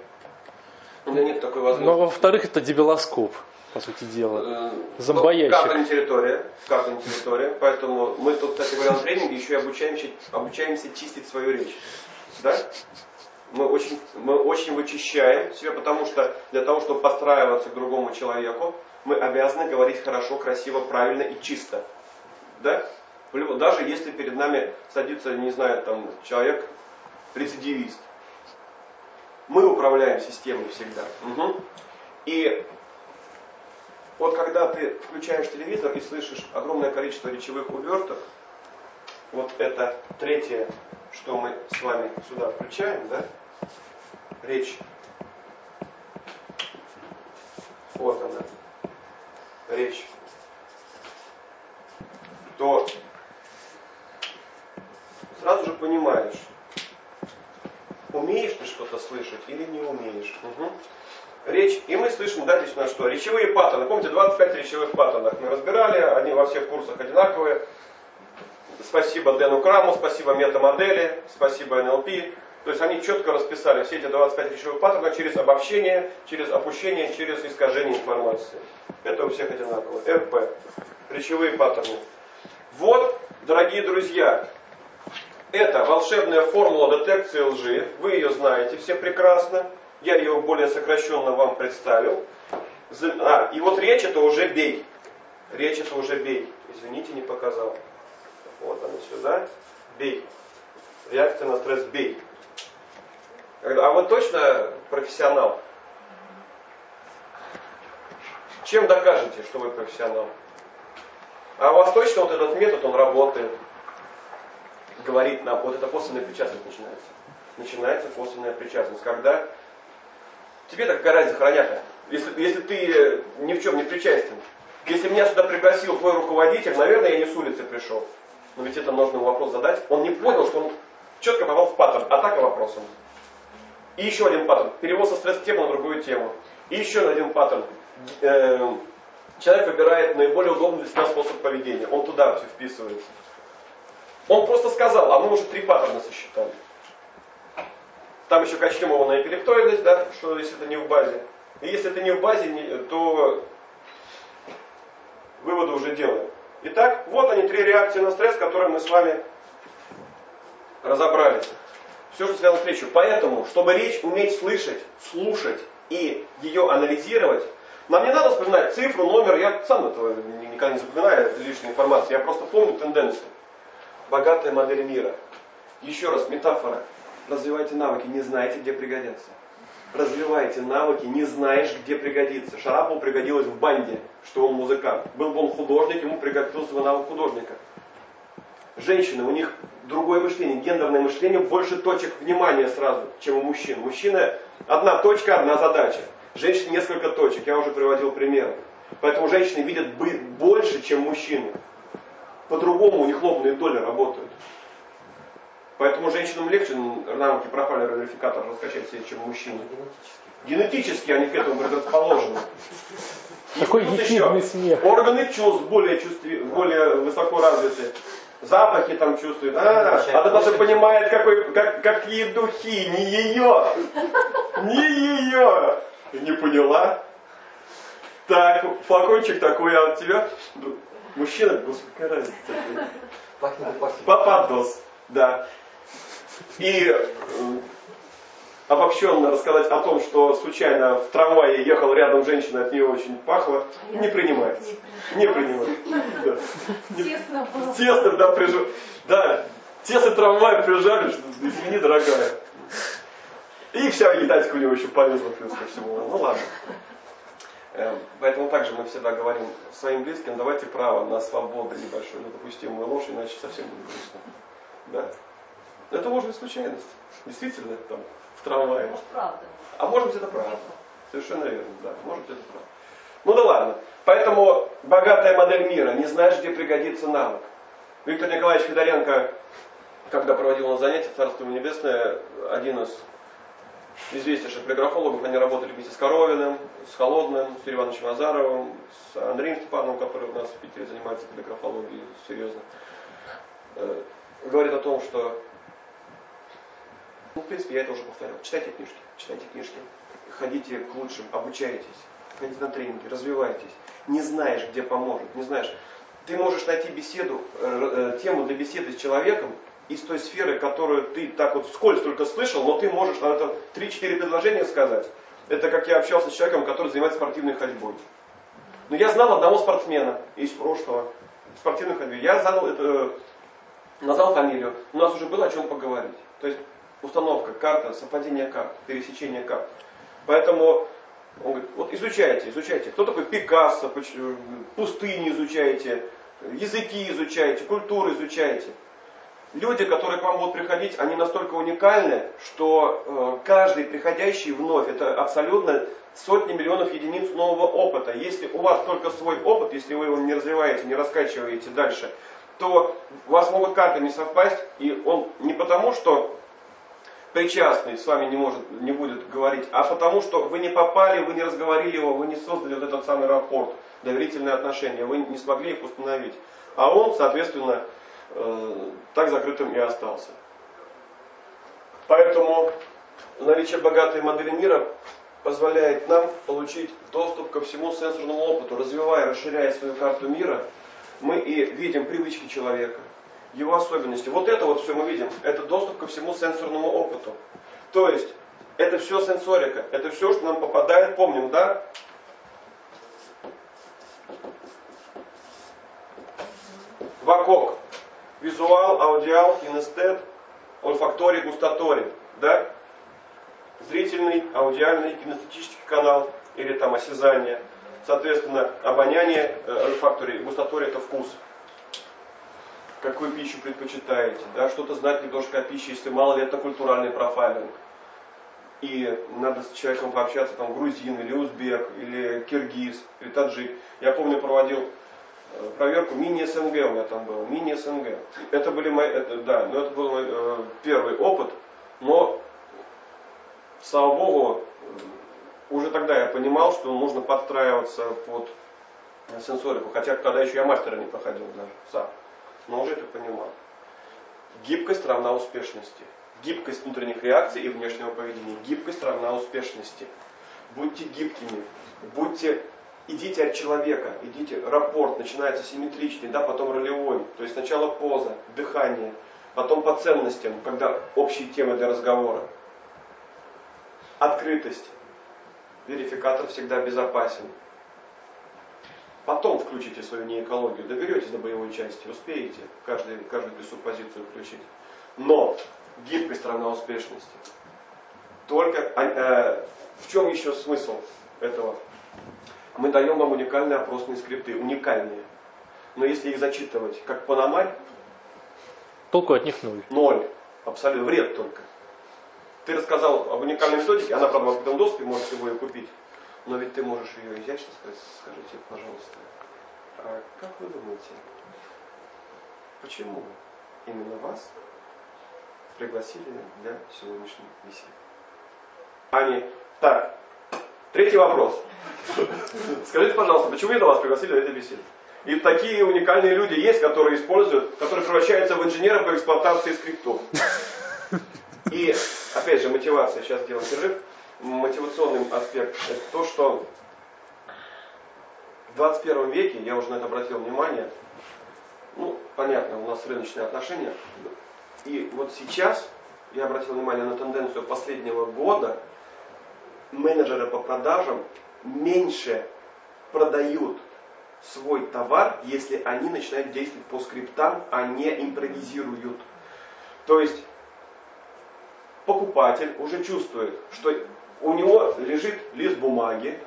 у меня нет такой возможности. Но, во-вторых, это дебилоскоп по сути дела. Э, Зомбоящик. Ну, карта территория, карта территория. Поэтому мы тут, кстати говоря, на тренинге еще и обучаемся, обучаемся чистить свою речь. Да? Мы очень, мы очень вычищаем себя, потому что для того, чтобы подстраиваться к другому человеку, мы обязаны говорить хорошо, красиво, правильно и чисто. Да? Даже если перед нами садится, не знаю, там человек рецидивист. Мы управляем системой всегда. Угу. И вот когда ты включаешь телевизор и слышишь огромное количество речевых уверток, вот это третье, что мы с вами сюда включаем, да? Речь. Вот она. Речь. То сразу же понимаешь, умеешь ты что-то слышать или не умеешь. Угу речь, и мы слышим, да, нас что? Речевые паттерны. Помните, 25 речевых паттернов мы разбирали, они во всех курсах одинаковые. Спасибо Дэну Краму, спасибо метамодели, спасибо НЛП. То есть они четко расписали все эти 25 речевых паттернов через обобщение, через опущение, через искажение информации. Это у всех одинаково. РП. Речевые паттерны. Вот, дорогие друзья, это волшебная формула детекции лжи. Вы ее знаете все прекрасно. Я ее более сокращенно вам представил. А, и вот речь это уже бей. Речь это уже бей. Извините, не показал. Вот она сюда. Бей. Реакция на стресс бей. А вы точно профессионал? Чем докажете, что вы профессионал? А у вас точно вот этот метод, он работает? говорит нам, вот это косвенная причастность начинается. Начинается косвенная причастность, когда тебе так какая разница, храняка, если, если ты ни в чем не причастен. Если меня сюда пригласил твой руководитель, наверное, я не с улицы пришел. Но ведь это нужно вопрос задать. Он не понял, что он четко попал в паттерн. Атака вопросом. И еще один паттерн. Перевод со стресс-темы на другую тему. И еще один паттерн. Э, человек выбирает наиболее удобный для себя способ поведения. Он туда все вписывается. Он просто сказал, а мы уже три паттерна сосчитали. Там еще на эпилептоидность, да, что если это не в базе. И если это не в базе, то выводы уже делаем. Итак, вот они три реакции на стресс, которые мы с вами разобрались. Все, что связано с речью. Поэтому, чтобы речь уметь слышать, слушать и ее анализировать, нам не надо вспоминать цифру, номер, я сам этого никогда не запоминаю, это лишняя информация, я просто помню тенденцию. Богатая модель мира. Еще раз, метафора. Развивайте навыки, не знаете, где пригодятся развивайте навыки, не знаешь, где пригодится. Шарапову пригодилось в банде, что он музыкант. Был бы он художник, ему пригодился бы навык художника. Женщины, у них другое мышление, гендерное мышление, больше точек внимания сразу, чем у мужчин. Мужчина одна точка, одна задача. Женщины несколько точек, я уже приводил примеры. Поэтому женщины видят больше, чем мужчины. По-другому у них лобные доли работают. Поэтому женщинам легче навыки профайлера верификатора раскачать себе, чем мужчинам. Генетически они к этому предрасположены. Такой ехидный смех. Органы чувств более, чувств, более высоко развиты. Запахи там чувствует. А, а то даже понимает, какой, как, какие духи, не ее. Не ее. Не поняла? Так, флакончик такой, а от тебя? Мужчина, господи, какая разница. Пападос, да. И э, обобщенно рассказать о том, что случайно в трамвае ехал рядом женщина, от нее очень пахло, не принимается. Не принимается. Тесно было. Тесно, да, прижу. Да, тесно трамвай прижали, что, извини, дорогая. И вся вегетатика у него еще полезла плюс ко всему. Ну ладно. Эм, поэтому также мы всегда говорим своим близким, давайте право на свободу небольшую, недопустимую ложь, иначе совсем будет грустно. Да. Это может быть случайность. Действительно, там, в трамвае. Может, правда. А может быть, это правда. Совершенно верно, да. Может быть, это правда. Ну да ладно. Поэтому богатая модель мира. Не знаешь, где пригодится навык. Виктор Николаевич Федоренко, когда проводил на занятия Царство Небесное, один из известнейших полиграфологов, они работали вместе с Коровиным, с Холодным, с Юрием Ивановичем Азаровым, с Андреем Степановым, который у нас в Питере занимается полиграфологией серьезно. Э, говорит о том, что ну, в принципе, я это уже повторял. Читайте книжки, читайте книжки. Ходите к лучшим, обучайтесь. Ходите на тренинги, развивайтесь. Не знаешь, где поможет, не знаешь. Ты можешь найти беседу, э, э, тему для беседы с человеком из той сферы, которую ты так вот вскользь только слышал, но ты можешь на это 3-4 предложения сказать. Это как я общался с человеком, который занимается спортивной ходьбой. Но я знал одного спортсмена из прошлого, спортивной ходьбы. Я задал это, э, назвал фамилию. У нас уже было о чем поговорить. То есть установка, карта, совпадение карт, пересечение карт. Поэтому он говорит, вот изучайте, изучайте. Кто такой Пикассо, пустыни изучайте, языки изучайте, культуру изучайте. Люди, которые к вам будут приходить, они настолько уникальны, что э, каждый приходящий вновь, это абсолютно сотни миллионов единиц нового опыта. Если у вас только свой опыт, если вы его не развиваете, не раскачиваете дальше, то у вас могут карты не совпасть, и он не потому, что причастный с вами не, может, не будет говорить, а потому что вы не попали, вы не разговорили его, вы не создали вот этот самый рапорт, доверительные отношения, вы не смогли их установить. А он, соответственно, э, так закрытым и остался. Поэтому наличие богатой модели мира позволяет нам получить доступ ко всему сенсорному опыту, развивая, расширяя свою карту мира, мы и видим привычки человека, его особенности. Вот это вот все мы видим, это доступ ко всему сенсорному опыту. То есть, это все сенсорика, это все, что нам попадает, помним, да? Вакок. Визуал, аудиал, кинестет, ольфакторий, густоторий. Да? Зрительный, аудиальный, кинестетический канал или там осязание. Соответственно, обоняние, э, ольфакторий, густоторий это вкус. Какую пищу предпочитаете, да, что-то знать немножко о пище, если мало ли это культуральный профайлинг. И надо с человеком пообщаться, там, грузин, или узбек, или киргиз, или таджик. Я помню, проводил э, проверку мини-СНГ у меня там было, мини-СНГ. Это были мои, это, да, но это был мой э, первый опыт, но, слава богу, уже тогда я понимал, что нужно подстраиваться под сенсорику, хотя тогда еще я мастера не проходил даже сам, но уже это понимал. Гибкость равна успешности. Гибкость внутренних реакций и внешнего поведения. Гибкость равна успешности. Будьте гибкими, будьте, идите от человека, идите, рапорт начинается симметричный, да, потом ролевой, то есть сначала поза, дыхание, потом по ценностям, когда общие темы для разговора. Открытость. Верификатор всегда безопасен. Потом включите свою неэкологию, доберетесь до боевой части, успеете каждый, каждую пресуппозицию включить. Но гибкость равна успешности. Только а, э, в чем еще смысл этого? Мы даем вам уникальные опросные скрипты, уникальные. Но если их зачитывать как панамарь, толку от них ноль. Ноль. Абсолютно. Вред только. Ты рассказал об уникальной методике, она, правда, в открытом доступе, можете его и купить. Но ведь ты можешь ее изящно сказать, скажите, пожалуйста, а как вы думаете, почему именно вас пригласили для сегодняшней беседы? Ани, так, третий вопрос. Скажите, пожалуйста, почему это вас пригласили для этой беседы? И такие уникальные люди есть, которые используют, которые превращаются в инженера по эксплуатации скриптов. И, опять же, мотивация, сейчас делаем перерыв мотивационный аспект, это то, что в 21 веке, я уже на это обратил внимание, ну, понятно, у нас рыночные отношения, и вот сейчас я обратил внимание на тенденцию последнего года, менеджеры по продажам меньше продают свой товар, если они начинают действовать по скриптам, а не импровизируют. То есть покупатель уже чувствует, что у него лежит лист бумаги,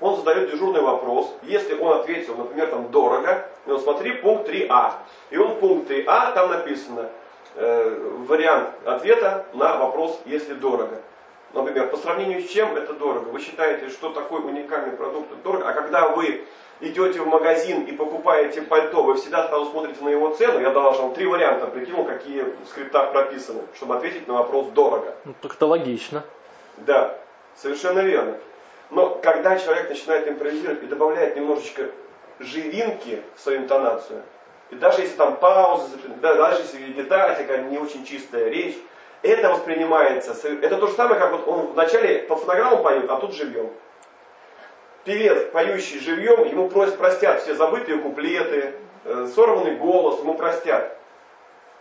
он задает дежурный вопрос. Если он ответил, например, там дорого, ну смотри пункт 3а. И он в пункт 3а, там написано э, вариант ответа на вопрос, если дорого. Например, по сравнению с чем это дорого? Вы считаете, что такой уникальный продукт дорого? А когда вы идете в магазин и покупаете пальто, вы всегда сразу смотрите на его цену. Я дал вам три варианта, прикинул, какие в скриптах прописаны, чтобы ответить на вопрос дорого. Ну, так это логично. Да. Совершенно верно. Но когда человек начинает импровизировать и добавляет немножечко живинки в свою интонацию, и даже если там пауза, да, даже если вегетация, такая не очень чистая речь, это воспринимается, это то же самое, как вот он вначале по фонограмму поет, а тут живьем. Певец, поющий живьем, ему просят, простят все забытые куплеты, э, сорванный голос, ему простят.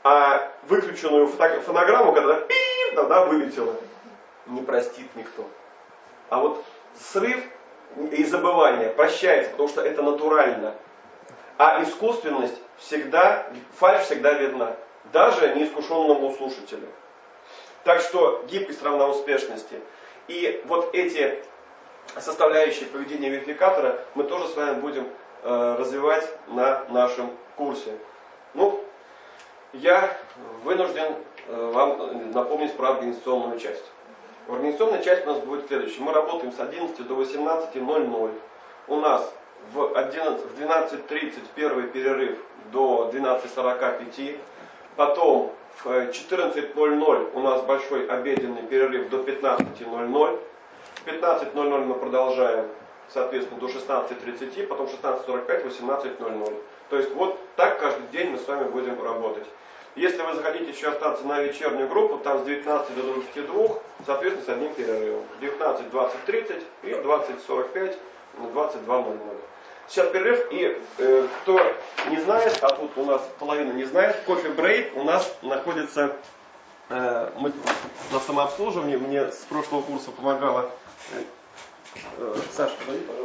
А выключенную фонограмму, когда пи, да, вылетела, не простит никто. А вот срыв и забывание прощается, потому что это натурально. А искусственность всегда, фальш всегда видна, даже неискушенному слушателю. Так что гибкость равна успешности. И вот эти составляющие поведения верификатора мы тоже с вами будем э, развивать на нашем курсе. Ну, я вынужден э, вам напомнить про организационную часть. Организационная часть у нас будет следующая. Мы работаем с 11 до 18.00. У нас в, 11, в 12.30 первый перерыв до 12.45. Потом в 14.00 у нас большой обеденный перерыв до 15.00. В 15.00 мы продолжаем, соответственно, до 16.30, потом 16.45, 18.00. То есть вот так каждый день мы с вами будем работать. Если вы захотите еще остаться на вечернюю группу, там с 19 до 22, соответственно, с одним перерывом. 19, 20, 30 и 20, 45, 22, 00. Сейчас перерыв, и э, кто не знает, а тут у нас половина не знает, кофе-брейк у нас находится, э, мы на самообслуживании, мне с прошлого курса помогала э, Саша, подойди, пожалуйста.